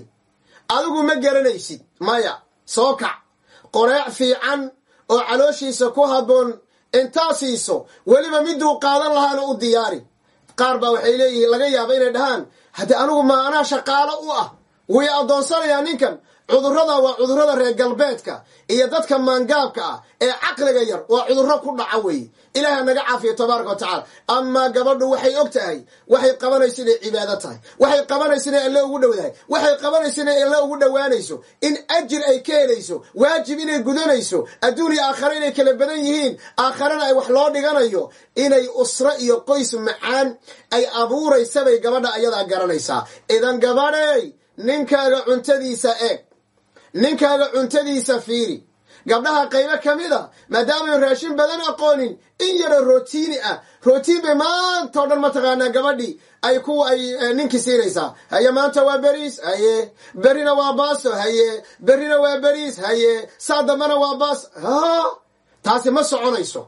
Adigu ma garanaysid maya soo kac. Qoreec fiican oo calooshiisa ku habboon intaa siiso. Weliba miduu qaadan lahaana u diyaari. Qaar baa waxay leeyihiin laga yaaba inay dhahaan haddii anigu ma anaa shaqaalo u ah way addoonsanayaa ninkan cudurrada waa cudurrada reer galbeedka iyo dadka maangaabka ah ee caqliga yar waa cudurro ku dhaca weeye ilaaha naga caafiyo tabaaraka wa tacaala. Amaa gabadhu waxay og tahay waxay qabanayso inay cibaado tahay waxay qabanayso inay alle ugu dhowdahay waxay qabanayso inay alle ugu dhowaanayso. In ajir ay ka helayso waajib inay gudanayso adduun iyo aakhare inay kala badan yihiin aakharena ay wax loo dhiganayo. Inay usro iyo qoys macaan ay abuuraysabay gabadha ayadaa garanaysaa. Idan gabadhey ninkaaga cuntadiisa eeg ninkaaga cuntadiisa fiiri. Gabdhaha qaybo ka mid a maadaamayn raashin badan aqoonin in yaroo rootiini ah. Rootiin bay maantao dhan mataqaanaa gabadhii. Ay ku ay ninkii siinaysaa. Haye maanta waa beriis. Haye berrina waa baaso. Haye berrina waa beriis. Haye saa dambana waa baas. Ha taasi ma soconayso.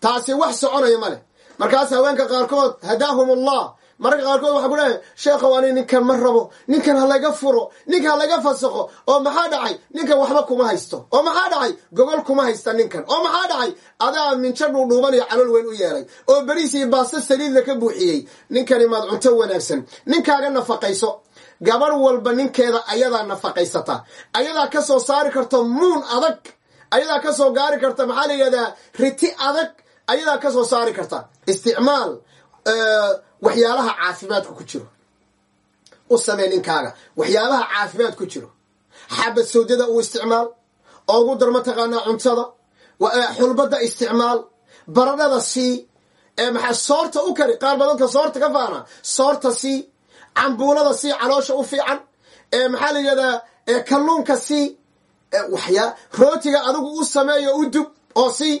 Taasi wax soconaya ma leh. Markaas haweenka qaarkood hadaahum allah mararka qaarkood waxaa ku leeyahay sheekhow ani ninkan ma rabo ninkan ha laga furo ninkan ha laga oo maxaa dhacay? Ninkan waxba kuma haysto oo maxaa dhacay? Gogol kuma haysta ninkan oo maxaa dhacay? Adaa minjo dhuudhuuban iyo calool weyn u yeelay oo beriis iyo baasto saliidla ka buuxiyey. Ninkani maad cunto wanaagsan ninkaaga nafaqayso. Gabarh walba ninkeeda ayadaa nafaqaysata ayadaa ka soo saari karta muun adag ayadaa ka soo gaari karta maxaa la yidhahdaa riti adag ayadaa ka soo saari karta. Isticmaal waxyaalaha caafimaadka ku jiro. U samee ninkaaga. Waxyaalaha caafimaad ku jiro. Xabad sawdada uu isticmaal oogu dar mataqaanaa cuntada xulbada isticmaal baradhada sii maxaa soorta u kari qaar badanta soorta ka faana soorta sii cambuulada sii caloosha u fiican maxaa la yidhahdaa kalluunka sii waxyaa rootiga adigu u sameeyo u dub oo sii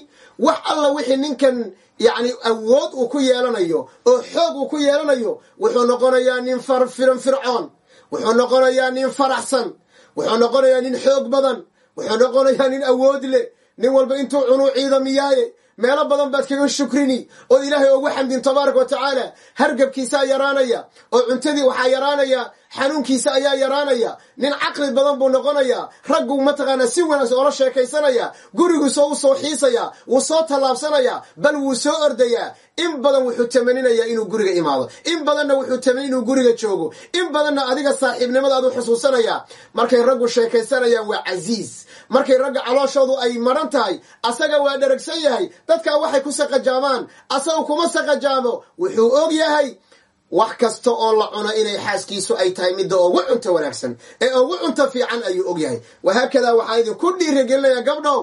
wax alla wixii ninkan yacni awood uu ku yeelanayo oo xoog uu ku yeelanayo wuxuu noqonayaa nin firan fircoon wuxuu noqonayaa nin faraxsan wuxuu noqonayaa nin xoog badan wuxuu noqonayaa nin awood leh. Nin walba intuu cunuu ciidamiyaaye meelo badan baad kaga shukrini oo ilaahay ugu xamdin tabaaraka wa tacaala hargabkiisaa yaraanaya oo cuntadii waxaa yaraanaya xanuunkiisa ayaa yaraanaya. Nin caqli badan buu noqonayaa raggu mataqaanaa si wanaagsan oola sheekaysanaya. Guriguusoo u soo xiisaya. Wuu soo tallaabsanaya. Bal wuu soo ordayaa in badan wuxuu tamaninayaa inuu guriga imaado. In badanna wuxuu tamanin inuu guriga joogo. In badanna adiga saaxiibnimadaadu xusuusanaya. Markay raggu sheekaysanayaan waa casiis markay ragga calooshoodu ay maran tahay asaga waa dheragsan yahay. Dadkaa waxay ku saqajaamaan. Asaga kuma saqajaamo. Wuxuu og yahay wax kasta oo la cuno inay xaaskiisu ay tahay midda ugu cunto wanaagsan. Ee ugu cunto fiican ayuu og yahay. Wahaakadaa waxaan idinku dhiirigelinayaa gabdhow.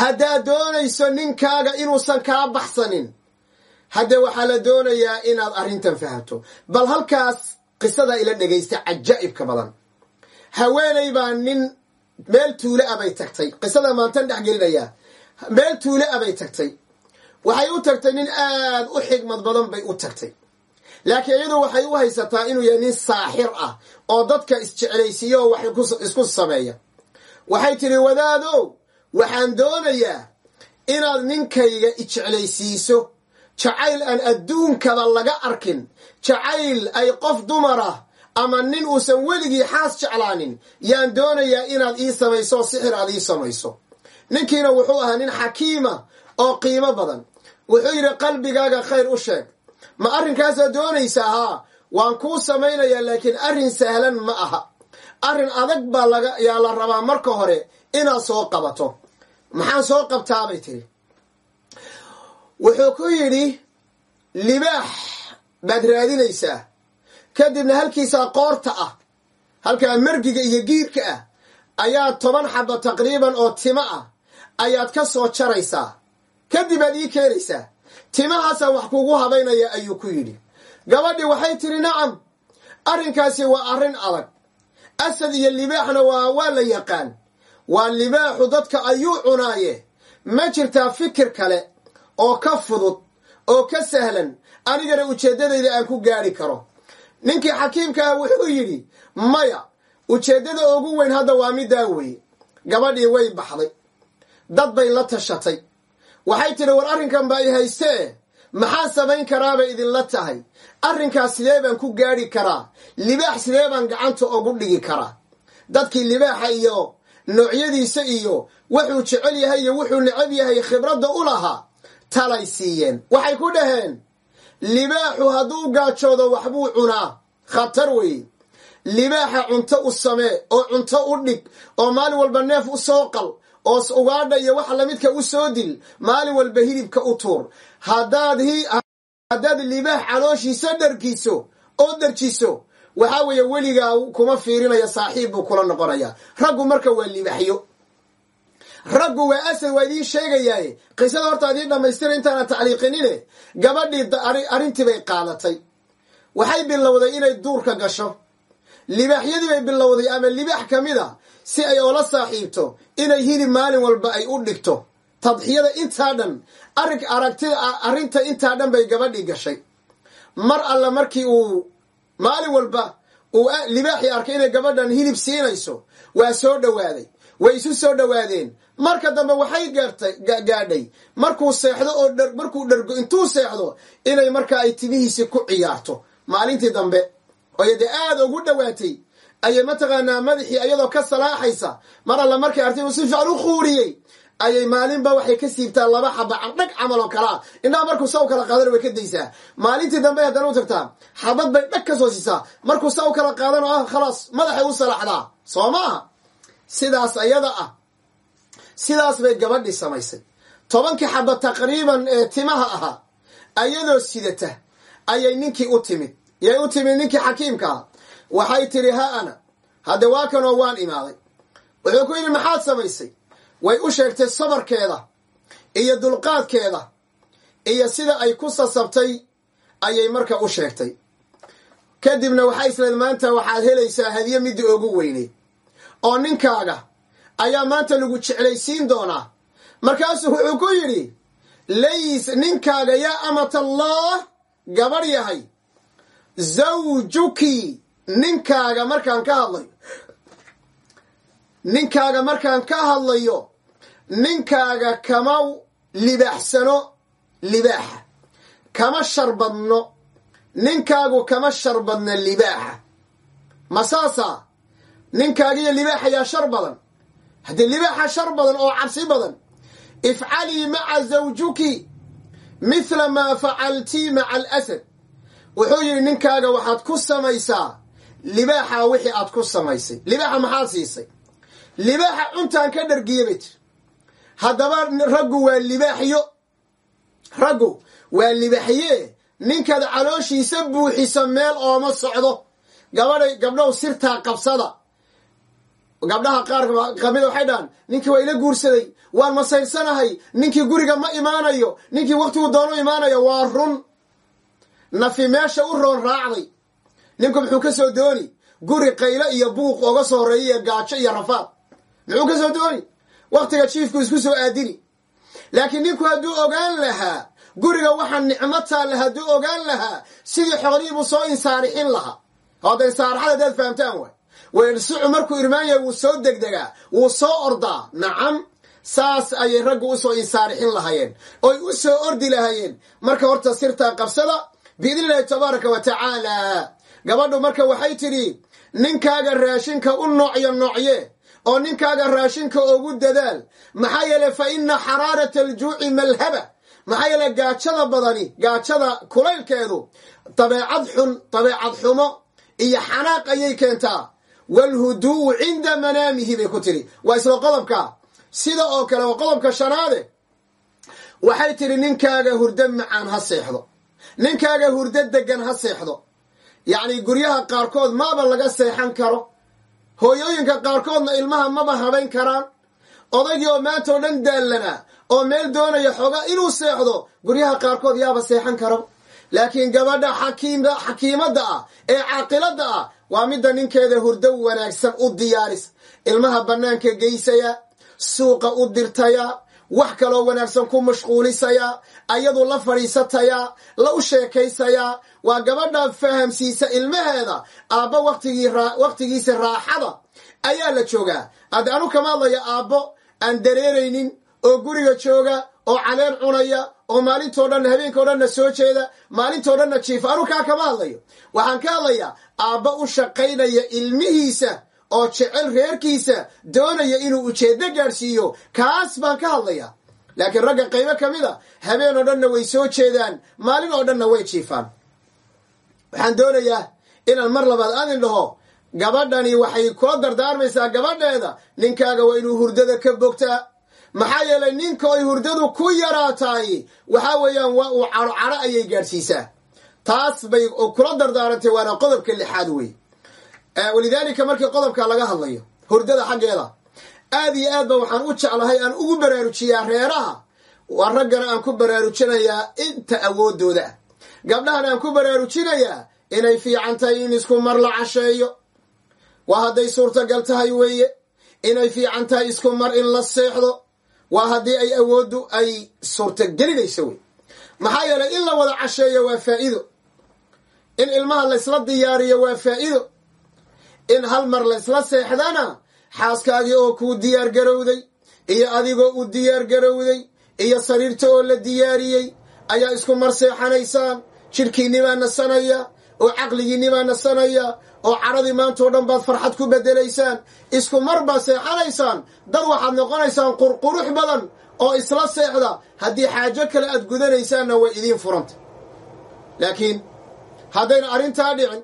Haddaad doonayso ninkaaga inuusan kaa baxsanin haddee waxaa la doonayaa inaad arrintan fahamto bal halkaas qisada ila dhegaysta cajaa'ibka badan. Haweenay baa nin meel tuule a bay tagtay. Qisada maantan dhex gelinayaa meel tuule a bay tagtay. Waxay u tagtay nin aad u xigmad badan bay u tagtay laakiin iyadu waxay u haysataa inuu yahay nin saaxir ah oo dadka isjeclaysiiya oo wax isku sameeya. Waxay tidhi wadaadow waxaan doonayaa inaad ninkayga ijeclaysiiso. Jacayl aan adduunkaba laga arkin. Jacayl ay qof dumara ama nin uusan weligii xaas jeclaanin. Yaan doonayaa inaad ii samayso sixir aad ii samayso. Ninkiina wuxuu ahaa nin xakiima oo qiimo badan. Wuxuu yidhi qalbigaaga khayr u sheeg ma arrinkaasaad doonaysaa? Haa waan kuu samaynayaa laakiin arrin sahlan ma aha. Arrin adag baa laga yaa la rabaa marka hore inaad soo qabato. Maxaan soo qabtaabay tiri wuxuu ku yidhi libaax baad raadinaysaa. Kadibna halkiisaa qoorta ah halkaa mergiga iyo giirka ah ayaad toban xaba taqriiban oo timo ah ayaad ka soo jaraysaa. Kadib aad ii keenaysaa timahaasaa wax kugu habaynaya ayuu ku yidhi. Gabadhii waxay tidhi nacam arrinkaasi waa arrin adag. Asad iyo libaaxna waa waa la yaqaan. Waa libaaxu dadka ayuu cunaaye. Ma jirtaa fikir kale oo ka fudud oo ka sahlan anigana ujeeddadayda aan ku gaadhi karo. Ninkii xakiimka ah wuxuu yidhi maya ujeeddada ugu weyn hadda waa middaa weeye. Gabadhii way baxday. Dad bay la tashatay waxay tidhi war arrinkan baa i haystee maxaa samayn karaabay idinla tahay. Arrinkaas sidee baan ku gaadhi karaa? Libaax sidee baan gacanta ugu dhigi karaa? Dadkii libaaxa iyo noocyadiisa iyo wuxuu jecel yahay iyo wuxuu necab yahay khibradda u lahaa talay siiyeen. Waxay ku dhaheen libaaxu hadduu gaajoodo waxbuu cunaa. Khatar weeye. Libaaxa cunto u samee oo cunto u dhig oo maalin walba neef u soo qal oo ugaadha iyo waxa lamidka u soo dil maalin walba hilibka u tuur. Haddaad libaax calooshiisa dhargiso oo darjiso waxaa weeye weligaa kuma fiirinaya saaxiib buu kula noqonaya. Raggu marka waa libaaxyo. Raggu waa asad waa idiin sheegayaaye qisada horta idiin dhammaystira intaana tacliiqinine gabadhii arrintii bay qaadatay. Waxay bilowday inay duurka gasho. Libaaxyadii bay bilowday ama libaax ka mid a si ay oola saaxiibto inay hilib maalin walba ay u dhigto. Tadxiyada intaa dhan arrin aragtida arrinta intaa dhan bay gabadhii gashay. Mar alla markii uu maalin walba uu libaaxii arkay inay gabadhan hilib siinayso waa soo dhowaaday way isu soo dhowaadeen. Marka dambe waxay gaartay gaadhay. Markuu seexdo oo markuu dhergo intuu seexdo inay marka ay timihiisi ku ciyaarto. Maalintii dambe oy dee aada ugu dhowaatay ayay mataqaanaa madaxii iyadoo ka salaaxaysa? Mar alla markay artay uu si fiican u quuriyey ayay maalinba waxay ka siibtaa laba xaba dhag camal oo kalaa indhaha markuu saw kala qaadana way ka daysaa. Maalintii dambe haddana u tagtaa xabad bay dhag ka soo siisaa. Markuu saw kala qaadano ah khalaas madaxay u salaaxdaa. Soo maaha sidaas ayada ah. Sidaas bay gabadhii samaysay. Tobankii xaba taqriiban ee timaha ahaa ayadoo sidata ayay ninkii u timid. Yay u timid ninkii xakiimkaa waxay tidhi ha ana. Hadde waa kanoo waan imaaday. Wuxuu ku yidhi maxaad samaysay? Way u sheegtay sabarkeeda iyo dulqaadkeeda iyo sida ay ku sasabtay ayay marka u sheegtay. Kadibna waxay isleed maanta waxaad helaysaa hadiye midda ugu weyneyd oo ninkaaga ayaa maanta lagu jeclaysiin doonaa. Markaasuu wuxuu ku yidhi lays ninkaaga yaa amatallah gabarh yahay. Zawjuki ninkaaga markaan ka hadlayo ninkaaga markaan ka hadlayo ninkaaga kama libaaxsano libaaxa kama sharbadno ninkaagu kama sharbadno libaaxa. Ma saasaa? Ninkaagiyo libaaxa shar badan. Haddii libaaxa shar badan oo cabsi badan ifcalii maca zawjuki mithla maa facaltii maca alasad. Wuxuu yidhi ninkaaga waxaad ku samaysaa libaaxa wixii aad ku samaysay. Libaaxa maxaad siisay? Libaaxa cuntaan ka dhargiya bay tiri haddaba raggu waa libaaxyo. Raggu waa libaaxye. Ninkaad calooshiisa buuxisa meel ooma socdo. Gabadhay gabdhow sirtaa qabsada. Gabdhaha qaar kamida waxay dhahaan ninkii waa ila guursaday waan masayrsanahay ninkii guriga ma imaanayo. Ninkii waktigu doono imaanayo. Waa run. Nafi meesha u roon raacday ninku muxuu ka soo dooni? Guri qaylo iyo buuq oga soo horreeya iyo gaajo iyo rafaad. Muxuu ka soo dooni? Wakhtiga jiifku isku soo aadini. Laakiin ninku hadduu ogaan lahaa guriga waxaa nicmo taalla hadduu ogaan lahaa sidii xoolihiibuu soo insaarixin lahaa. Hadda insaaraxada hadaad fahamtaan waay. Weersucu markuu irmaan wuu soo degdegaa wuu soo ordaa. Nacam saas ayay raggu u soo insaarixin lahayeen oy u soo ordi lahayeen marka horta sirtaa qabsada biidni illahi tabaaraka wa tacaala gabadhu marka waxay tidhi ninkaaga raashinka u noocyo noocye oo ninkaaga raashinka ugu dadaal maxaa yeele fa ina xaraarata aljuuci malhaba maxaa yeele gaajada badani gaajada kulaylkeedu dabeecad xun dabeecad xumo iyo xanaaq ayay keentaa. Waalhuduu'u cinda manaamihi bay ku tidhi. Waa isla qodobka. Sida oo kale waa qodobka shanaade. Waxay tidhi ninkaaga hurdo macaan ha seexdo. Ninkaaga hurdo degan ha seexdo yacni guryaha qaarkood maaba laga seexan karo. Hooyooyinka qaarkoodna ilmaha maba habayn karaan. Odaygii oo maanta oo dhan daallanaa oo meel doonaya xoogaa inuu seexdo guryaha qaarkood yaaba seexan karo. Laakiin gabadha xakiimadda ah ee caaqiladda ah waa midda ninkeeda hurdo wanaagsan u diyaaris. Ilmaha bannaanka geysaya suuqa u dirtaya wax kaloo wanaagsan ku mashquulisaya ayadu la fadhiisataya la u sheekaysayaa waa gabadha fahamsiisa ilmaheeda aabbo wakhtigiisa raaxada ayaa la joogaa hadda anu kama hadlaya aabbo aan dareeraynin oo guriga jooga oo caleen cunaya oo maalintoo dhan habeenkao dhanna soo jeeda maalintoo dhanna jiifa anu kaa kama hadlayo waxaan ka hadlayaa aabbo u shaqaynaya ilmihiisa oo jecel reerkiisa doonaya inuu ujeeddo gaadhsiiyo kaas baan ka hadlayaa laakiin ragga qaybo ka mid a habeen oo dhanna way soo jeedaan maalin oo dhanna way jiifaan. Waxaan doonayaa inaan mar labaad adin dhaho gabadhani waxay kula dardaarmaysaa gabadheeda ninkaaga waa inuu hurdada ka bogtaa. Maxaa yeelay ninka ay hurdadu ku yaraataay waxaa weeyaan waa uu caro caro ayay gaadhsiisaa. Taas bay kula dardaarantay waana qodobka lixaad wey walidaalika markii qodobka laga hadlayo hurdada xaggeeda aad iyo aad ba waxaan u jeclahay aan ugu baraarujiyaa reeraha. Waa raggana aan ku baraarujinayaa inta awoodooda ah gabdhahana aan ku baraarujinayaa inay fiican tahay in isku mar la casheeyo. Waa hadday suurtagal tahay weeye inay fiican tahay isku mar in la seexdo. Waa haddii ay awooddu ay suurtagelinayso wey maxaa yeelay in la wada casheeyo waa faa'iido. In ilmaha laysla diyaariyo waa faa'iido in hal mar laysla seexdana xaaskaagii oo kuu diyaar garowday iyo adigoo u diyaar garowday iyo sariirta oo la diyaariyey ayaa isku mar seexanaysaan. Jidhkiinnimaa nasanaya oo caqligiinnimaa nasanaya oo cadhadii maantao dhan baad farxad ku bedelaysaan. Isku mar baad seexanaysaan. Dad waxaad noqonaysaan qurqurux badan oo isla seexda. Haddii xaajo kale aad gudanaysaanna way idiin furanta laakiin haddayna arrintaa dhicin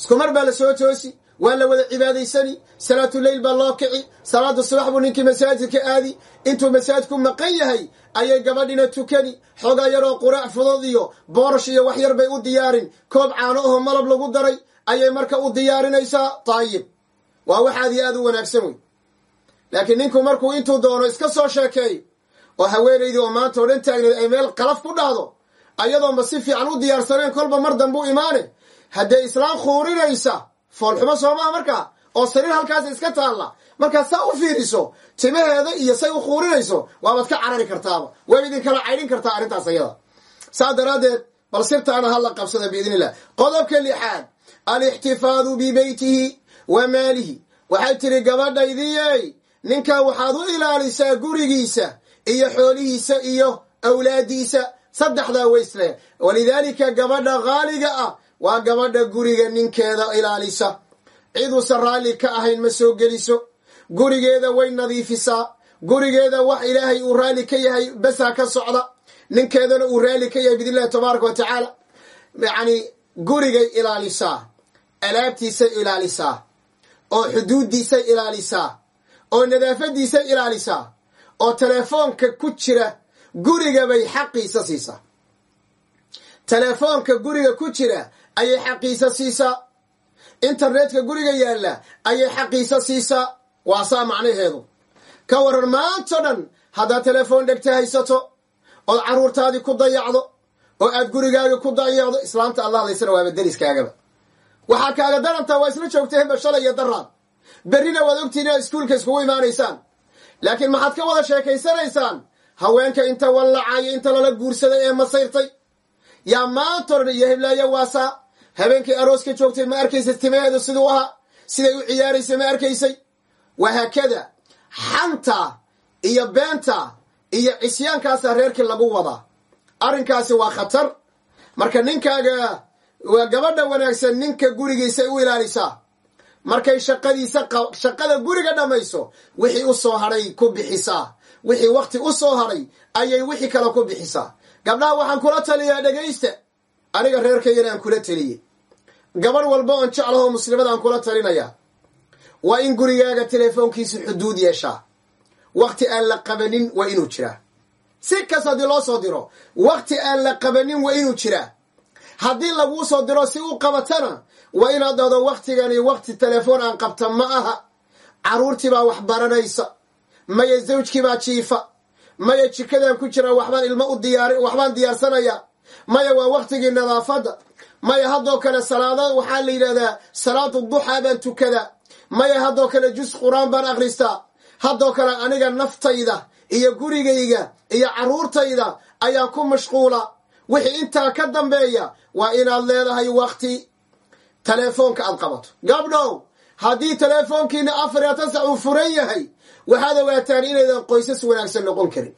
isku mar baa la soo toosi waa la wada cibaadaysani salaatuleyl baa loo kici salaada subax buu ninkii masaajidka aadi intuu masaajidku maqan yahay ayay gabadhina tukani xoogaa yaroo quraac fudud iyo boorash iyo wax yar bay u diyaarin koob caano aho malab lagu daray ayay marka u diyaarinaysaa taayib. Waa wax aad iyo aad u wanaagsan wey laakiin ninku markuu intuu doono iska soo sheekeeyo oo haweenaydii oo maanta oo dhan taagneed ay meel qalaf ku dhahdo ayadoonba si fiican u diyaarsaneen kolba mar dambuu imaane haddee islaam khuurinaysa foolxumo soomaa markaa oo sariir halkaas iska taalla. Markaad saa u fiiriso timaheeda iyo say u khuurinayso waabaad ka carari kartaaba. Wayba idinkala caydhin kartaa arrintaas ayada. Saa daraaddeed bal sirtaana hala qabsada biidn illah qodobka lixaad alixtifaadu bibeytihi wa maalihi. Waxay tidhi gabadhaydiyey ninkaa waxaad u ilaalisaa gurigiisa iyo xoolihiisa iyo awlaadiisa saddexdaa weysle walidaalika gabadha haaliga ah waa gabadha guriga ninkeeda ilaalisa. Ciduusan raalli ka ahayn ma soo geliso. Gurigeeda way nadiifisaa gurigeeda wax ilaahay uu raalli ka yahay basaa ka socda. Ninkeedana uu raalli ka yahay biidn illahi tabaaraka wa tacaala. Yacni gurigay ilaalisaa alaabtiisay ilaalisaa oo xuduuddiisay ilaalisaa oo nadaafadiisay ilaalisaa oo teleefoonka ku jira guriga bay xaqiisa siisaa teleefoonka guriga ku jira ayay xaqiisa siisaa internetka guriga yaalla ayay xaqiisa siisaa waa saa macnaheedu. Ka waran maanto dhan haddaad telefoon dhegta haysato ood carruurtaadii ku dayacdo oo aad gurigaaga ku dayacdo islaamta allah laysana waaba deriskaagaba waxaa kaaga darantaa waa isla joogteenba shalay iyo daraad berrina waad ogtiin inaad iskuulka iskugu imaanaysaan. Laakiin maxaad ka wada sheekaysanaysaan haweenka inta wallacayo inta lala guursaday ee masayrtay. Yaa maanto dhan iyo heblaaya waasaa habeenkii arooska joogtay ma arkaysa timaheedu siduu ahaa siday u ciyaaraysay ma arkaysay? Wahaakada xanta iyo beenta iyo cisyaankaasaa reerkii lagu wadaa. Arrinkaasi waa khatar. Marka ninkaaga waa gabadha wanaagsan ninka gurigiisay u ilaalisaa. Markay shaqadiisa shaqada guriga dhammayso wixii u soo hadhay ku bixisaa. Wixii wakhti u soo hadhay ayay wixii kale ku bixisaa. Gabdhaha waxaan kula taliyaa dhegaysta aniga reerkaygana aan kula taliye. Gabarh walba oon jeclahoo muslimada aan kula talinayaa waa in gurigaaga telefoonkiisa xuduud yeeshaa. Wakhti aan la qabanin waa inuu jiraa. Si kas haddii loo soo diro wakhti aan la qabanin waa inuu jiraa. Haddii laguu soo diro si u qabatana waa inaad dhahdo wakhtigani wakhti telefoon aan qabta ma aha. Carruurtii baa wax baranaysa. Maya zawjkii baa jiifa. Maya jikadaan ku jira waxbaan ilmo u diyaar waxbaan diyaarsanaya maya waa wakhtigii nadaafadda maya haddoo kale salaada waxaa la yidhahdaa salaatu duxaa baan tukadaa maya haddoo kale jus qur'aan baan akhristaa haddoo kale aniga naftayda iyo gurigayga iyo carruurtayda ayaa ku mashquula. Wixii intaa ka dambeeya waa inaad leedahay wakhti teleefoonka aad qabato. Gabdhow haddii teleefoonkiina afar iyo tan sac uu furan yahay waxaad ogaataan inaydan qoysas wanaagsan noqon karin.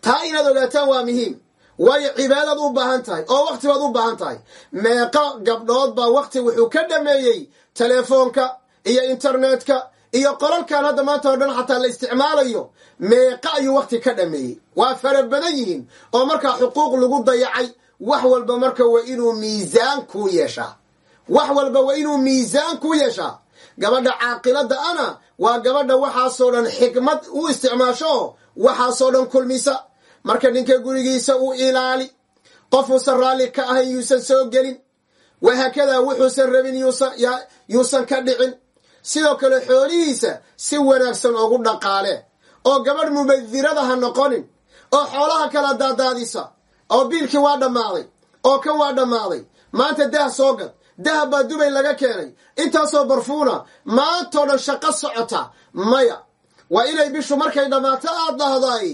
Taa inaad ogaataan waa muhiim waayo cibaadaad u baahan tahay oo wakhti baad u baahan tahay. Meeqa gabdhood baa wakhti wuxuu ka dhameeyey teleefoonka iyo internetka iyo qolalkan hadda maanta oo dhan xataa la isticmaalayo. Meeqa ayuu wakhti ka dhameeyey. Waa fara badan yihiin oo markaa xuquuq lagu dayacay wax walba marka waa inuu miisaan kuu yeeshaa. Wax walba waa inuu miisaan kuu yeeshaa. Gabadha caaqilada ana waa gabadha waxaasoo dhan xikmad u isticmaasho waxaasoo dhan kulmisa marka ninka gurigiisa u ilaali qofuusan raalli ka ahayn yuusan soo gelin. Wahaakadaa wuxuusan rabin yuusan ka dhicin. Sidoo kale xoolihiisa si wanaagsan ugu dhaqaale oo gabadh mubadirada ha noqonin oo xoolaha kala daadaadisa oo biilkii waa dhammaaday oo kan waa dhammaaday. Maanta dah soo gad dahab baa dubay laga keenay. Intaasoo barfuuna maantoo dhan shaqo socota maya. Waa inay bishu markay dhammaato aad dhahday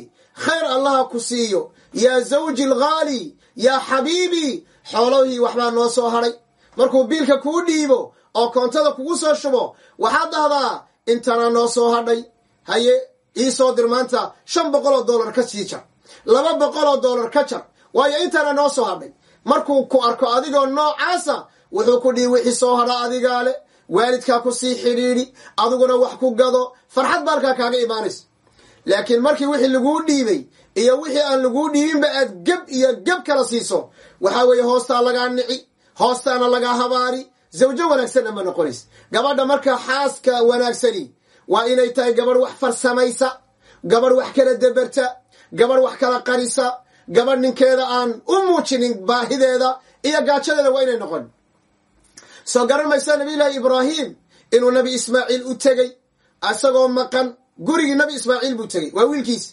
khayr allaha ku siiyo. Yaa zawji alghaali yaa xabiibii xoolahii waxbaa noo soo hadhay markuu biilka kuu dhiibo oo koontada kugu soo shubo waxaad dhahdaa intana noo soo hadhay. Haye ii soo dir maanta shan boqol oo dollar ka sii jar. Laba boqol oo dollar ka jar. Waayo intana noo soo hadhay. Markuu ku arko adigoo noocaasa wuxuu ku dhihi wixii soo hadha adigaa le waalidkaa ku sii xidhiidhi. Adiguna wax ku gado. Farxad ba halkaa kaaga imaanaysa laakiin markii wixii laguu dhiibay iyo wixii aan laguu dhiibinba aad geb iyo geb kala siiso waxaa weeye hoostaa lagaa nici hoostaana lagaa habaari zawjo wanaagsanna ma noqonays. Gabadha markaa xaaska wanaagsani waa inay tahay gabadh wax farsamaysa gabadh wax kala deberta gabadh wax kala qarisa gabadh ninkeeda aan u muujinin baahideeda iyo gaajadeeda waa inay noqon. Soo garan maysa nabiyullaahi ibraahim inuu nabi ismaaciil u tegey isagoo maqan gurigii nabi ismaaciil buu tegey waa wiilkiis.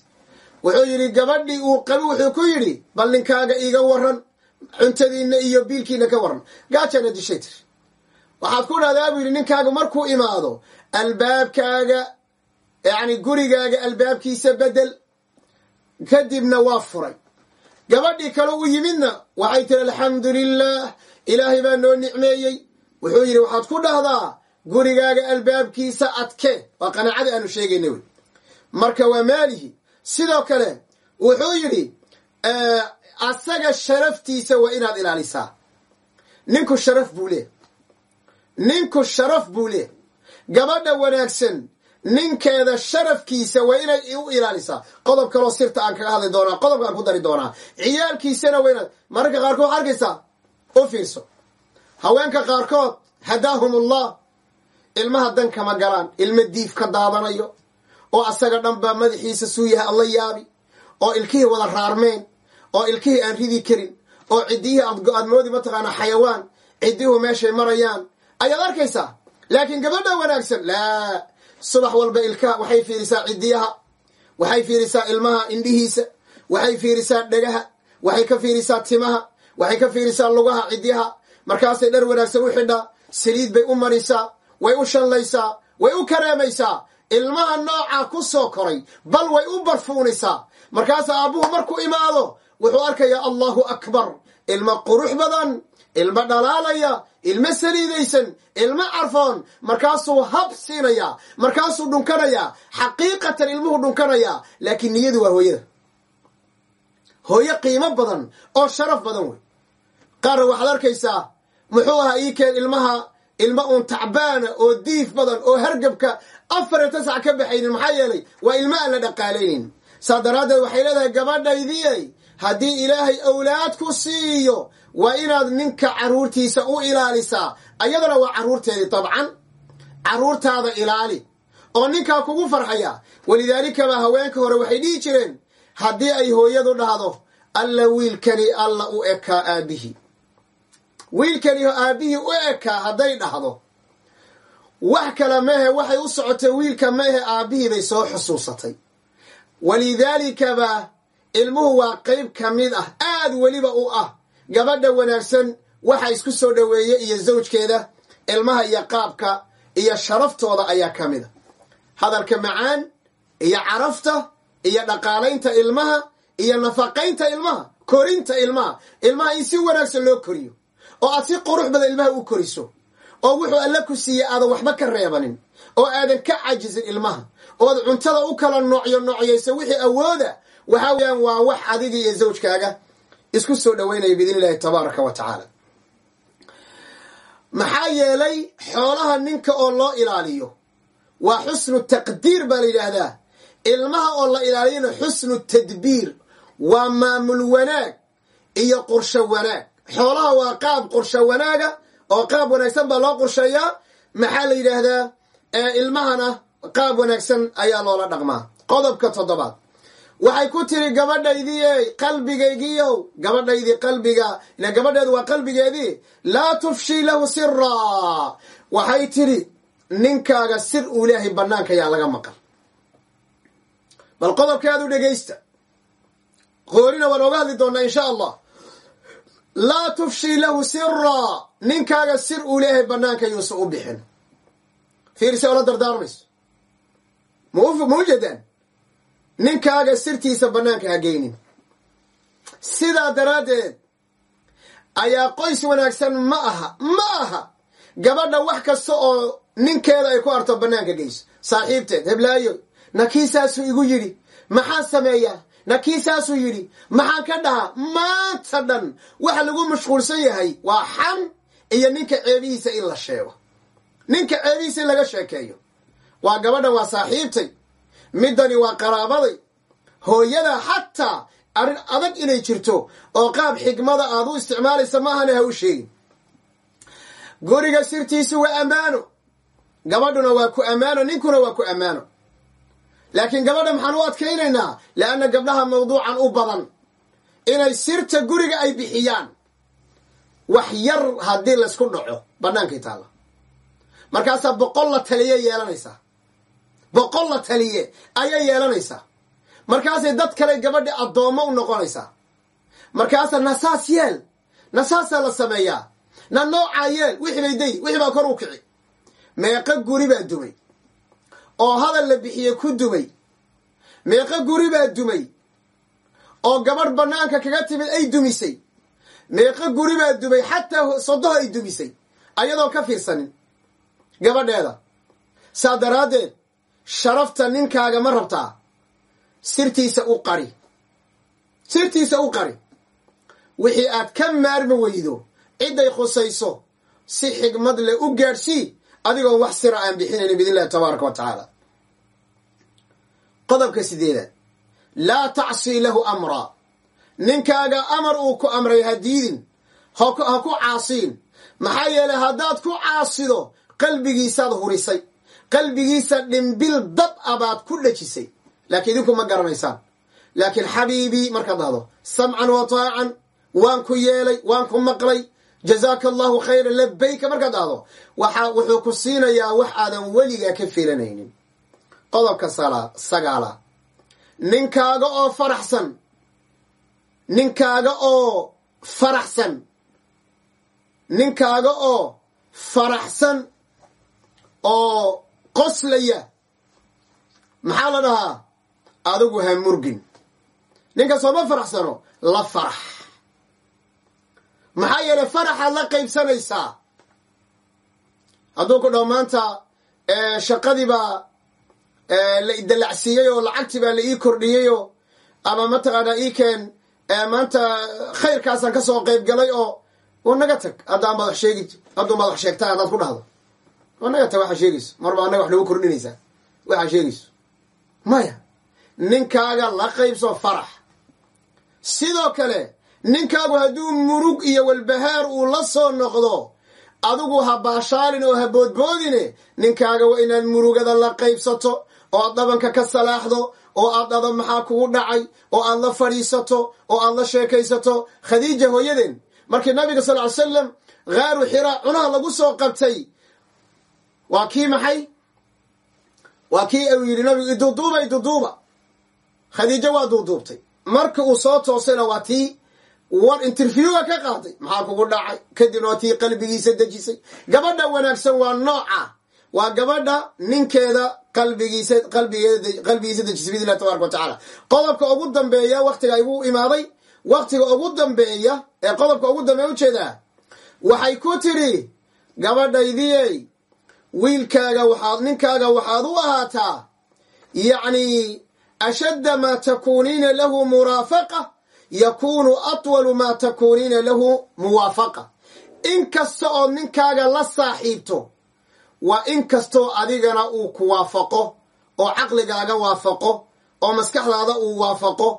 Wuxuu yidhi gabadhii uu qabi wuxuu ku yidhi bal ninkaaga iiga waran cuntadiinna iyo biilkiina ka waran gaajana dishay tir waxaad ku dhahdaa buu yidhi ninkaaga markuu imaado albaabkaaga yacni gurigaaga albaabkiisa bedel kadibna waa furay. Gabadhii kale u yimidna waxay tiri alxamdu lilah ilaahay baa noo nicmeeyey. Wuxuu yidhi waxaad ku dhahdaa gurigaaga albaabkiisa adke. Waa qanaacadii aanu sheegayna wey. Marka waa maalihi? Sidoo kale wuxuu yidhi asaga sharaftiisa waa inaad ilaalisaa. Ninku sharaf buu leeh ninku sharaf buu leeh gabadha wanaagsan ninkeeda sharafkiisa waa inay u ilaalisaa. Qodob kaloo sirta aan kaga hadli doonaa qodobkaan ku dari doonaa. Ciyaalkiisana waa inaad mararka qaarkood arkaysaa u fiirso. Haweenka qaarkood hadaahum ullah ilmaha dan kama galaan. Ilmo diif ka daadanayo. Oo asaga dhanbaa madaxiisa suu yahay alla yaabi. Oo ilkihii wada raarmeen. Oo ilkihii aan ridi karin. Oo ciddiyihii aad moodi mataqaanaa xayawaan. Ciddiyuhu meeshay marayaan. Ayaad arkaysaa? Laakiin gabadha wanaagsan. Laa. Subax walba ilkaha waxay fiirisaa ciddiyaha. Waxay fiirisaa ilmaha indhihiisa. Waxay fiirisaa dhegaha. Waxay ka fiirisaa timaha. Waxay ka fiirisaa lugaha cidyaha markaasay dhar wanaagsan u xidhaa. Saliid bay u marisaa way u shallaysaa way u kareemaysaa ilmaha noocaa ku soo koray bal way u barfuunaysaa markaasa aabbuhu markuu imaado wuxuu arkayaa allahu akbar. Ilma qurux badan ilmo dhalaalaya ilmo saliidaysan ilmo carfoon. Markaasuu hab siinayaa markaasuu dhunkanayaa xaqiiqatan ilmuhu dhunkanayaa laakiin niyadu waa hooyada. Hooyo qiimo badan oo sharaf badan wey. Qaarna waxaad arkaysaa muxuu ahaa ii keen ilmaha ilmo uun tacbaana oo diif badan oo hargabka afar iyo tasac ka baxaynin maxaa yeelay waa ilmo aan la dhaqaalaynin saa daraaddeed waxay leedahay gabadhaydii haddii ilaahay awlaad ku siiyo waa inaad ninka carruurtiisa u ilaalisaa. Ayadana waa carruurteedii dabcan carruurtaada ilaali oo ninkaa kugu farxaya. Walidaalikaba haweenka hore waxay dhihi jireen haddii ay hooyadu dhahdo alla wiilkani alla u ekaa aabihi wiilkani aabihii u ekaa hadday dhahdo. Wax kale mehe waxay u socotay wiilka mehe aabbihii bay soo xusuusatay. Walidaalikaba ilmuhu waa qayb ka mid ah aad weliba u ah. Gabadha wanaagsan waxa isku soo dhoweeye iyo zawjkeeda ilmaha iyo qaabka iyo sharaftooda ayaa ka mid a hadalka macaan iyo carafta iyo dhaqaalaynta ilmaha iyo nafaqaynta ilmaha korinta ilmaha. Ilmaha in si wanaagsan loo koriyo oo aad si qurux badan ilmaha u koriso oo wuxuu alla ku siiyey aadan waxba ka reebanin oo aadan ka cajisin ilmaha ood cuntada u kala noocyo noocyayso wixii awooda waxaa weyaan waa wax adiga iyo zawjkaaga isku soo dhoweynaya biidn illahi tabaaraka wa tacaala. Maxaa yeelay xoolaha ninka oo loo ilaaliyo waa xusnu taqdiir baa la yidhaahdaa. Ilmaha oo la ilaaliyana xusnu tadbiir waa maamul wanaag iyo qorsho wanaag xoolaha waa qaab qorsho wanaaga oo qaab wanaagsan baa loo qorsheeyaa maxaa la yidhaahdaa? Ilmahana qaab wanaagsan ayaa loola dhaqmaa. Qodobka toddobaad. Waxay ku tiri gabadhaydii qalbigaygiiow gabadhaydii qalbiga. Ila gabadheedu waa qalbigeedii. Laa tufshii lahu siraa waxay tidhi ninkaaga sir uu leeyahay bannaanka yaa laga maqal. Bal qodobkaadu dhegaysta. Qoorina waan oga hadli doonaa insha allah laa tufshii lahu siraa ninkaaga sir uu leeyahay bannaanka yuusa u bixin. Fiirse ola dardaarmayso. Ma u jeedaan? Ninkaaga sirtiisa bannaanka ha geynin. Sidaa daraaddeed ayaa qoys wanaagsan ma aha ma aha. Gabadha wax kasta oo ninkeeda ay ku arto bannaanka geyso. Saaxiibteed heblaayo. Nakiisaasuu igu yidhi maxaan sameeyaa nakiisaasuu yidhi maxaan ka dhahaa maanta dhan waxa lagu mashquulsan yahay waa xan iyo ninka ceebihiisa in la sheego. Ninka ceebihiisa in laga sheekeeyo. Waa gabadhan waa saaxiibtay. Middani waa qaraabaday. Hooyada xataa arrin adag inay jirto oo qaab xigmada aad u isticmaalaysa maahana ha u sheegin. Guriga sirtiisu waa ammaano. Gabadhuna waa ku ammaano ninkuna waa ku ammaano laakiin gabadha maxaan u adkaynaynaa? Leanna gabdhaha mawduucan u badan. Inay sirta guriga ay bixiyaan. Wax yar haddii laysku dhaco bannaankay taalla. Markaasaa boqol la taliye yeelanaysaa boqol la taliye ayay yeelanaysaa markaasay dad kale gabadhi addoommo u noqonaysaa markaasaa nasaas yeel nasaasaa la sameeyaa na noocaa yeel wixii bay day wixii baa kor u kici. Meeqo guri baa dumay oo hadal la bixiyey ku dumay. Meeqo guri baa dumay. Oo gabadh bannaanka kaga timid ay dumisay. Meeqo guri baa dumay xataa sodoho ay dumisay. Ayadoo ka fiirsanin. Gabadheeda saa daraaddeed sharafta ninkaaga ma rabtaa. Sirtiisa u qari. Sirtiisa u qari. Wixii aad ka maarmi weydo cidday khusayso si xigmad leh u gaadhsii adigoon wax sira aan bixinaynin biidn illahi tabaaraka wa tacaala qodobka sideedaad laa tacsii lahu amraa ninkaaga amar uu ku amray ha diidin ha ku caasiin. Maxaa yeelay haddaad ku caasido qalbigiisaad hurisay. Qalbigiisa dhimbil dab a baad ku dhejisay. Laakiin idinku ma garanaysaan. Laakiin xabiibii markaad dhahdo samcan wa taacan waan ku yeelay waan ku maqlay. Jazaaka allahu khayran labayka markaad dhahdo waxa wuxuu ku siinayaa wax aadan weligaa ka filanaynin qodobka sagaala. Ninkaaga oo faraxsan. Ninkaaga oo faraxsan. Ninkaaga oo faraxsan oo qoslaya. Maxaa la dhahaa? Adigu ha murgin. Ninka sooma faraxsano la farax. Maxaa yeelay faraxaad la qaybsanaysaa? Hadduu ku dhaho maanta shaqadiibaa la idalacsiiyey oo lacagtii baa la ii kordhiyeyoo ama mataqaanaa ii keen maanta khayrkaasaan ka soo qayb galay oo wa naga tag. Haddaa madax sheegi hadduu madax sheegtaa haddaad ku dhahdo. Wa naga tag waxaa sheegayso. Marba annaga wax nagu kordhinaysaa. Waxaa sheegayso. Maya ninkaaga la qaybso farax. Sidoo kale ninkaagu hadduu murug iyo walbahaar uu la soo noqdo adigu ha baashaalin oo ha boodboodine ninkaaga waa inaad murugada la qaybsato oo aad dhabanka ka salaaxdo oo aad dhado maxaa kugu dhacay oo aad la fadhiisato oo aad la sheekaysato. Khadiija hooyadeen markii nabiga sal ly slam khaaru xiraa cunaha lagu soo qabtay waa kii maxay? Waa kii uu yidhi nabigu iduuduuba iduuduuba khadiijo waa duuduubtay. Marka uu soo toosayna waa tii war interviewga ka qaaday. Maxaa kugu dhacay? Kadibna waa tii qalbigiisa dejisay. Gabadha wanaagsan waa nooca. Waa gabadha ninkeeda qalbigiisa qalbigiisa dejisay biidn illahi tabaraka wa tacaala. Qodobka ugu dambeeya waktiga igu imaaday. Waktiga ugu dambeeya ee qodobka ugu dambeeya u jeedaa waxay ku tidhi gabadhaydiyey wiilkaaga waxaad ninkaaga waxaad u ahaataa yacni ashadda maa takuuniina lahu muraafaqa yakuunu atwalu maa takuuniina lahu muwaafaqa. In kasta ood ninkaaga la saaxiibto waa in kastoo adigana uu ku waafaqo oo caqligaaga waafaqo oo maskaxdaada uu waafaqo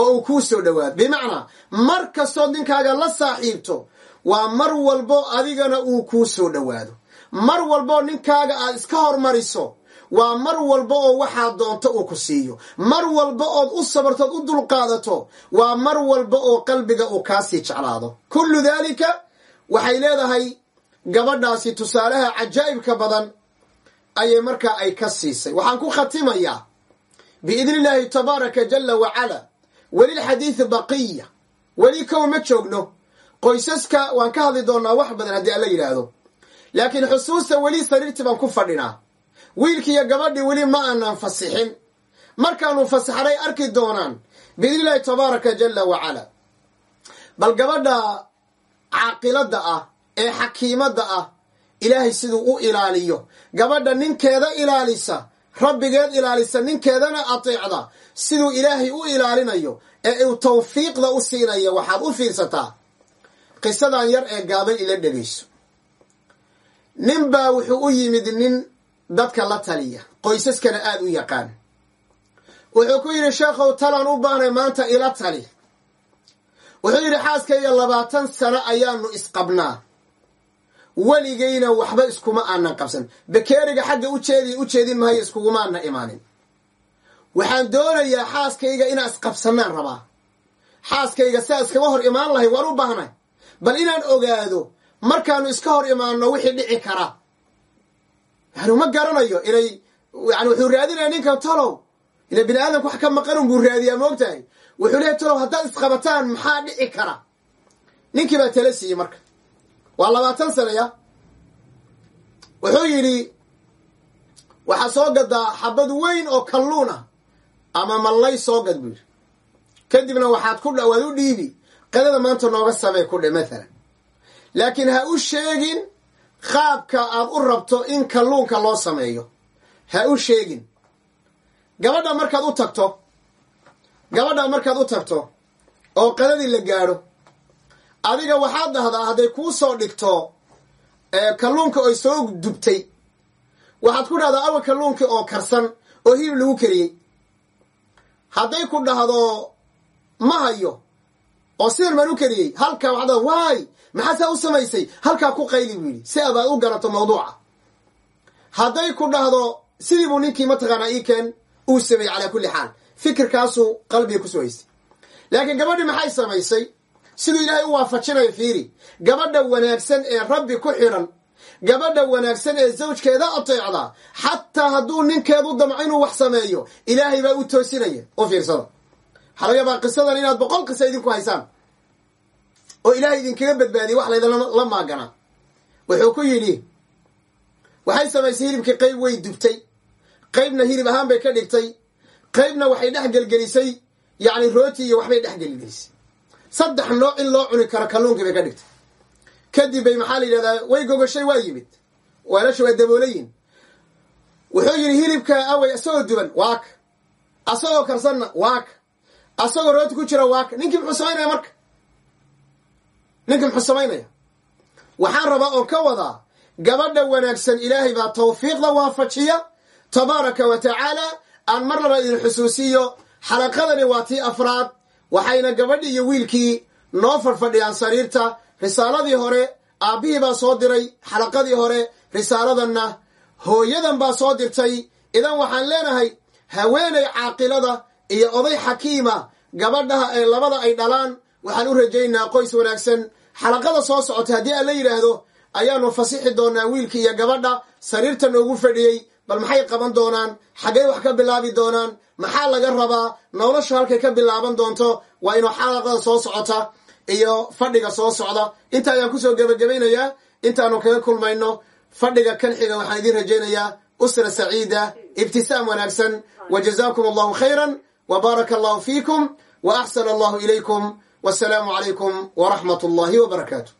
oo uu kuu soo dhowaado. Bimacnaa mar kastood ninkaaga la saaxiibto waa mar walbo adigana uu kuu soo dhowaado. Mar walboo ninkaaga aad iska hormariso waa mar walba oo waxaad doonto uu ku siiyo. Mar walba ood u sabartood u dulqaadato waa mar walba oo qalbiga uu kaasii jeclaado. Kullu daalika waxay leedahay gabadhaasi tusaalaha cajaa'ibka badan ayay markaa ay ka siisay. Waxaan ku khatimayaa biidni illaahi tabaaraka jalla wacala welilxadiidi baqiya. Weli kow ma joogno. Qoysaska waan ka hadli doonaa wax badan haddii alla yidhaahdo. Laakiin xusuusta weli sariirtii baan ku fadhinaa. Wiilkiiyo gabadhii weli ma aanan fasixin. Markaanu fasaxnay arki doonaan biidni illaahi tabaaraka jalla wacala bal gabadha caaqiladda ah ee xakiimadda ah. Ilaahay siduu u ilaaliyo. Gabadha ninkeeda ilaalisa rabbigeed ilaalisa ninkeedana ateecda. Siduu ilaahay u ilaalinayo ee uu tawfiiqda u siinayo waxaad u fiirsataa. Qisadan yar ee gaaban ila dhegayso. Nin baa wuxuu u yimid nin dadka la taliya. Qoysaskana aada u yaqaan. Wuxuu ku yidhi sheekhow talaan u baahnay maanta ila tali. Wuxuu yidhi xaaskayga labaatan sano ayaanu isqabnaa weligayna waxba iskuma aanan qabsan. Bakeeriga xagga ujeediy u jeedin mahayo iskugumaana imaanin. Waxaan doonayaa xaaskayga inaan isqabsanaan rabaa. Xaaskayga saa iskaga hor imaan lahay waan u baahnay bal inaan ogaado markaanu iska hor imaanno wixii dhici kara. Yani ma garanayo inay yani wuxuu raadinaya ninka talow ila bini aadamka wax ka maqanun buu raadiyaa moogtahay wuxuu leehay talow haddaad isqabataan maxaa dhici kara? Ninkii baa tala siiyey marka waa labaatan sanaya wuxuu yidhi waxaa soo gadaa xabad weyn oo kalluun ama mallay soo gad buu yidhi. Kadibna waxaad ku waad u dhiibi. Qadada maanta nooga samee ku dhe maalan laakiin ha u sheegin qaabka aad u rabto in kalluunka loo sameeyo. Ha u sheegin. Gabadha markaad u tagto gabadha markaad u tagto oo qadadii la gaadho adiga waxaad dhahdaa hadday kuu soo dhigto kalluunka oy soo dubtay. Waxaad ku dhahdaa awa kalluunka oo karsan oo hilib lagu kariyey. Hadday ku dhahdo ma hayo oo sidan baan u kariyey. Halkaa waxaad dhahda waay maxaa saa u samaysay? Halkaa ku qayli buu yidhi. Si abaad u garato mawduuca. Hadday ku dhahdo sidii buu ninkii mataqaanaa ii keen uu sameeyey calaa kulli xaal. Fikirkaasuu qalbiga ku soo haystay laakiin gabadhii maxay samaysay siduu ilaahay u waafajinayo fiiri gabadha wanaagsan ee rabbi ku xidhan gabadha wanaagsan ee zawjkeeda ateecda xataa hadduu ninkeedu damco inuu wax sameeyo ilaahay baa u toosinaya u fiirsada waxaa laga qisadan inaad boqol qisa idinku haysaan. Oo ilaahay idinkaga badbaadiyay wax laydinla maaganaa wuxuu ku yidhi waxay samaysay hilibkii qayb way dubtay. Qaybna hilib ahaan bay ka dhigtay. Qaybna waxay dhex gelgelisay. Yacni rooti iyo waxbay dhex gelgelisay saddex nooc in loo cuni karo kalluunkii bay ka dhigtay. Kadib bay maxaa la yidhahdaa way gogashay waa yimid. Weelasha waa daboolayin wuxuu yidhi hilibka awey isagoo duban waaka asagoo karsanna waaka asagoo rooti ku jira waaka ninkii muxuu samaynaya marka? Ninkii muxuu samaynaya waxaan rabaa oo ka wadaa gabadha wanaagsan ilaahay baa tawfiiqda waafajiya tabaaraka wa tacaala aan mar laba idin xusuusiyo xalaqadani waa tii afraad waxayna gabadhi iyo wiilkii noo fadhfadhiyaan sariirta. Risaaladii hore aabbihii baa soo diray xalaqadii hore risaaladanna hooyadan baa soo dirtay. Idan waxaan leenahay haweenay caaqilada iyo oday xakiima gabadhaha ee labada ay dhalaan waxaan u rajaynaa qoys wanaagsan. Xalaqada soo socota haddii aan la yidhaahdo ayaanu fasixi doonaa wiilka iyo gabadha. Sariirta noogu fadhiyey bal maxay qaban doonaan? Xaggay wax ka bilaabi doonaan? Maxaa laga rabaa? Nolosha halkay ka bilaaban doonto waa inuu xalaqada soo socota iyo fadhiga soo socda. Inta ayaan ku soo gebagabaynayaa intaanu kaga kulmayno. Fadhiga kan xiga waxaan idiin rajaynayaa usra saciida ibtisaam wanaagsan. Wa jazaakum allahu khayran wa baaraka allahu fiikum wa axsana allahu ilaykum wasalaamu calaykum waraxmat allahi wbarakaatu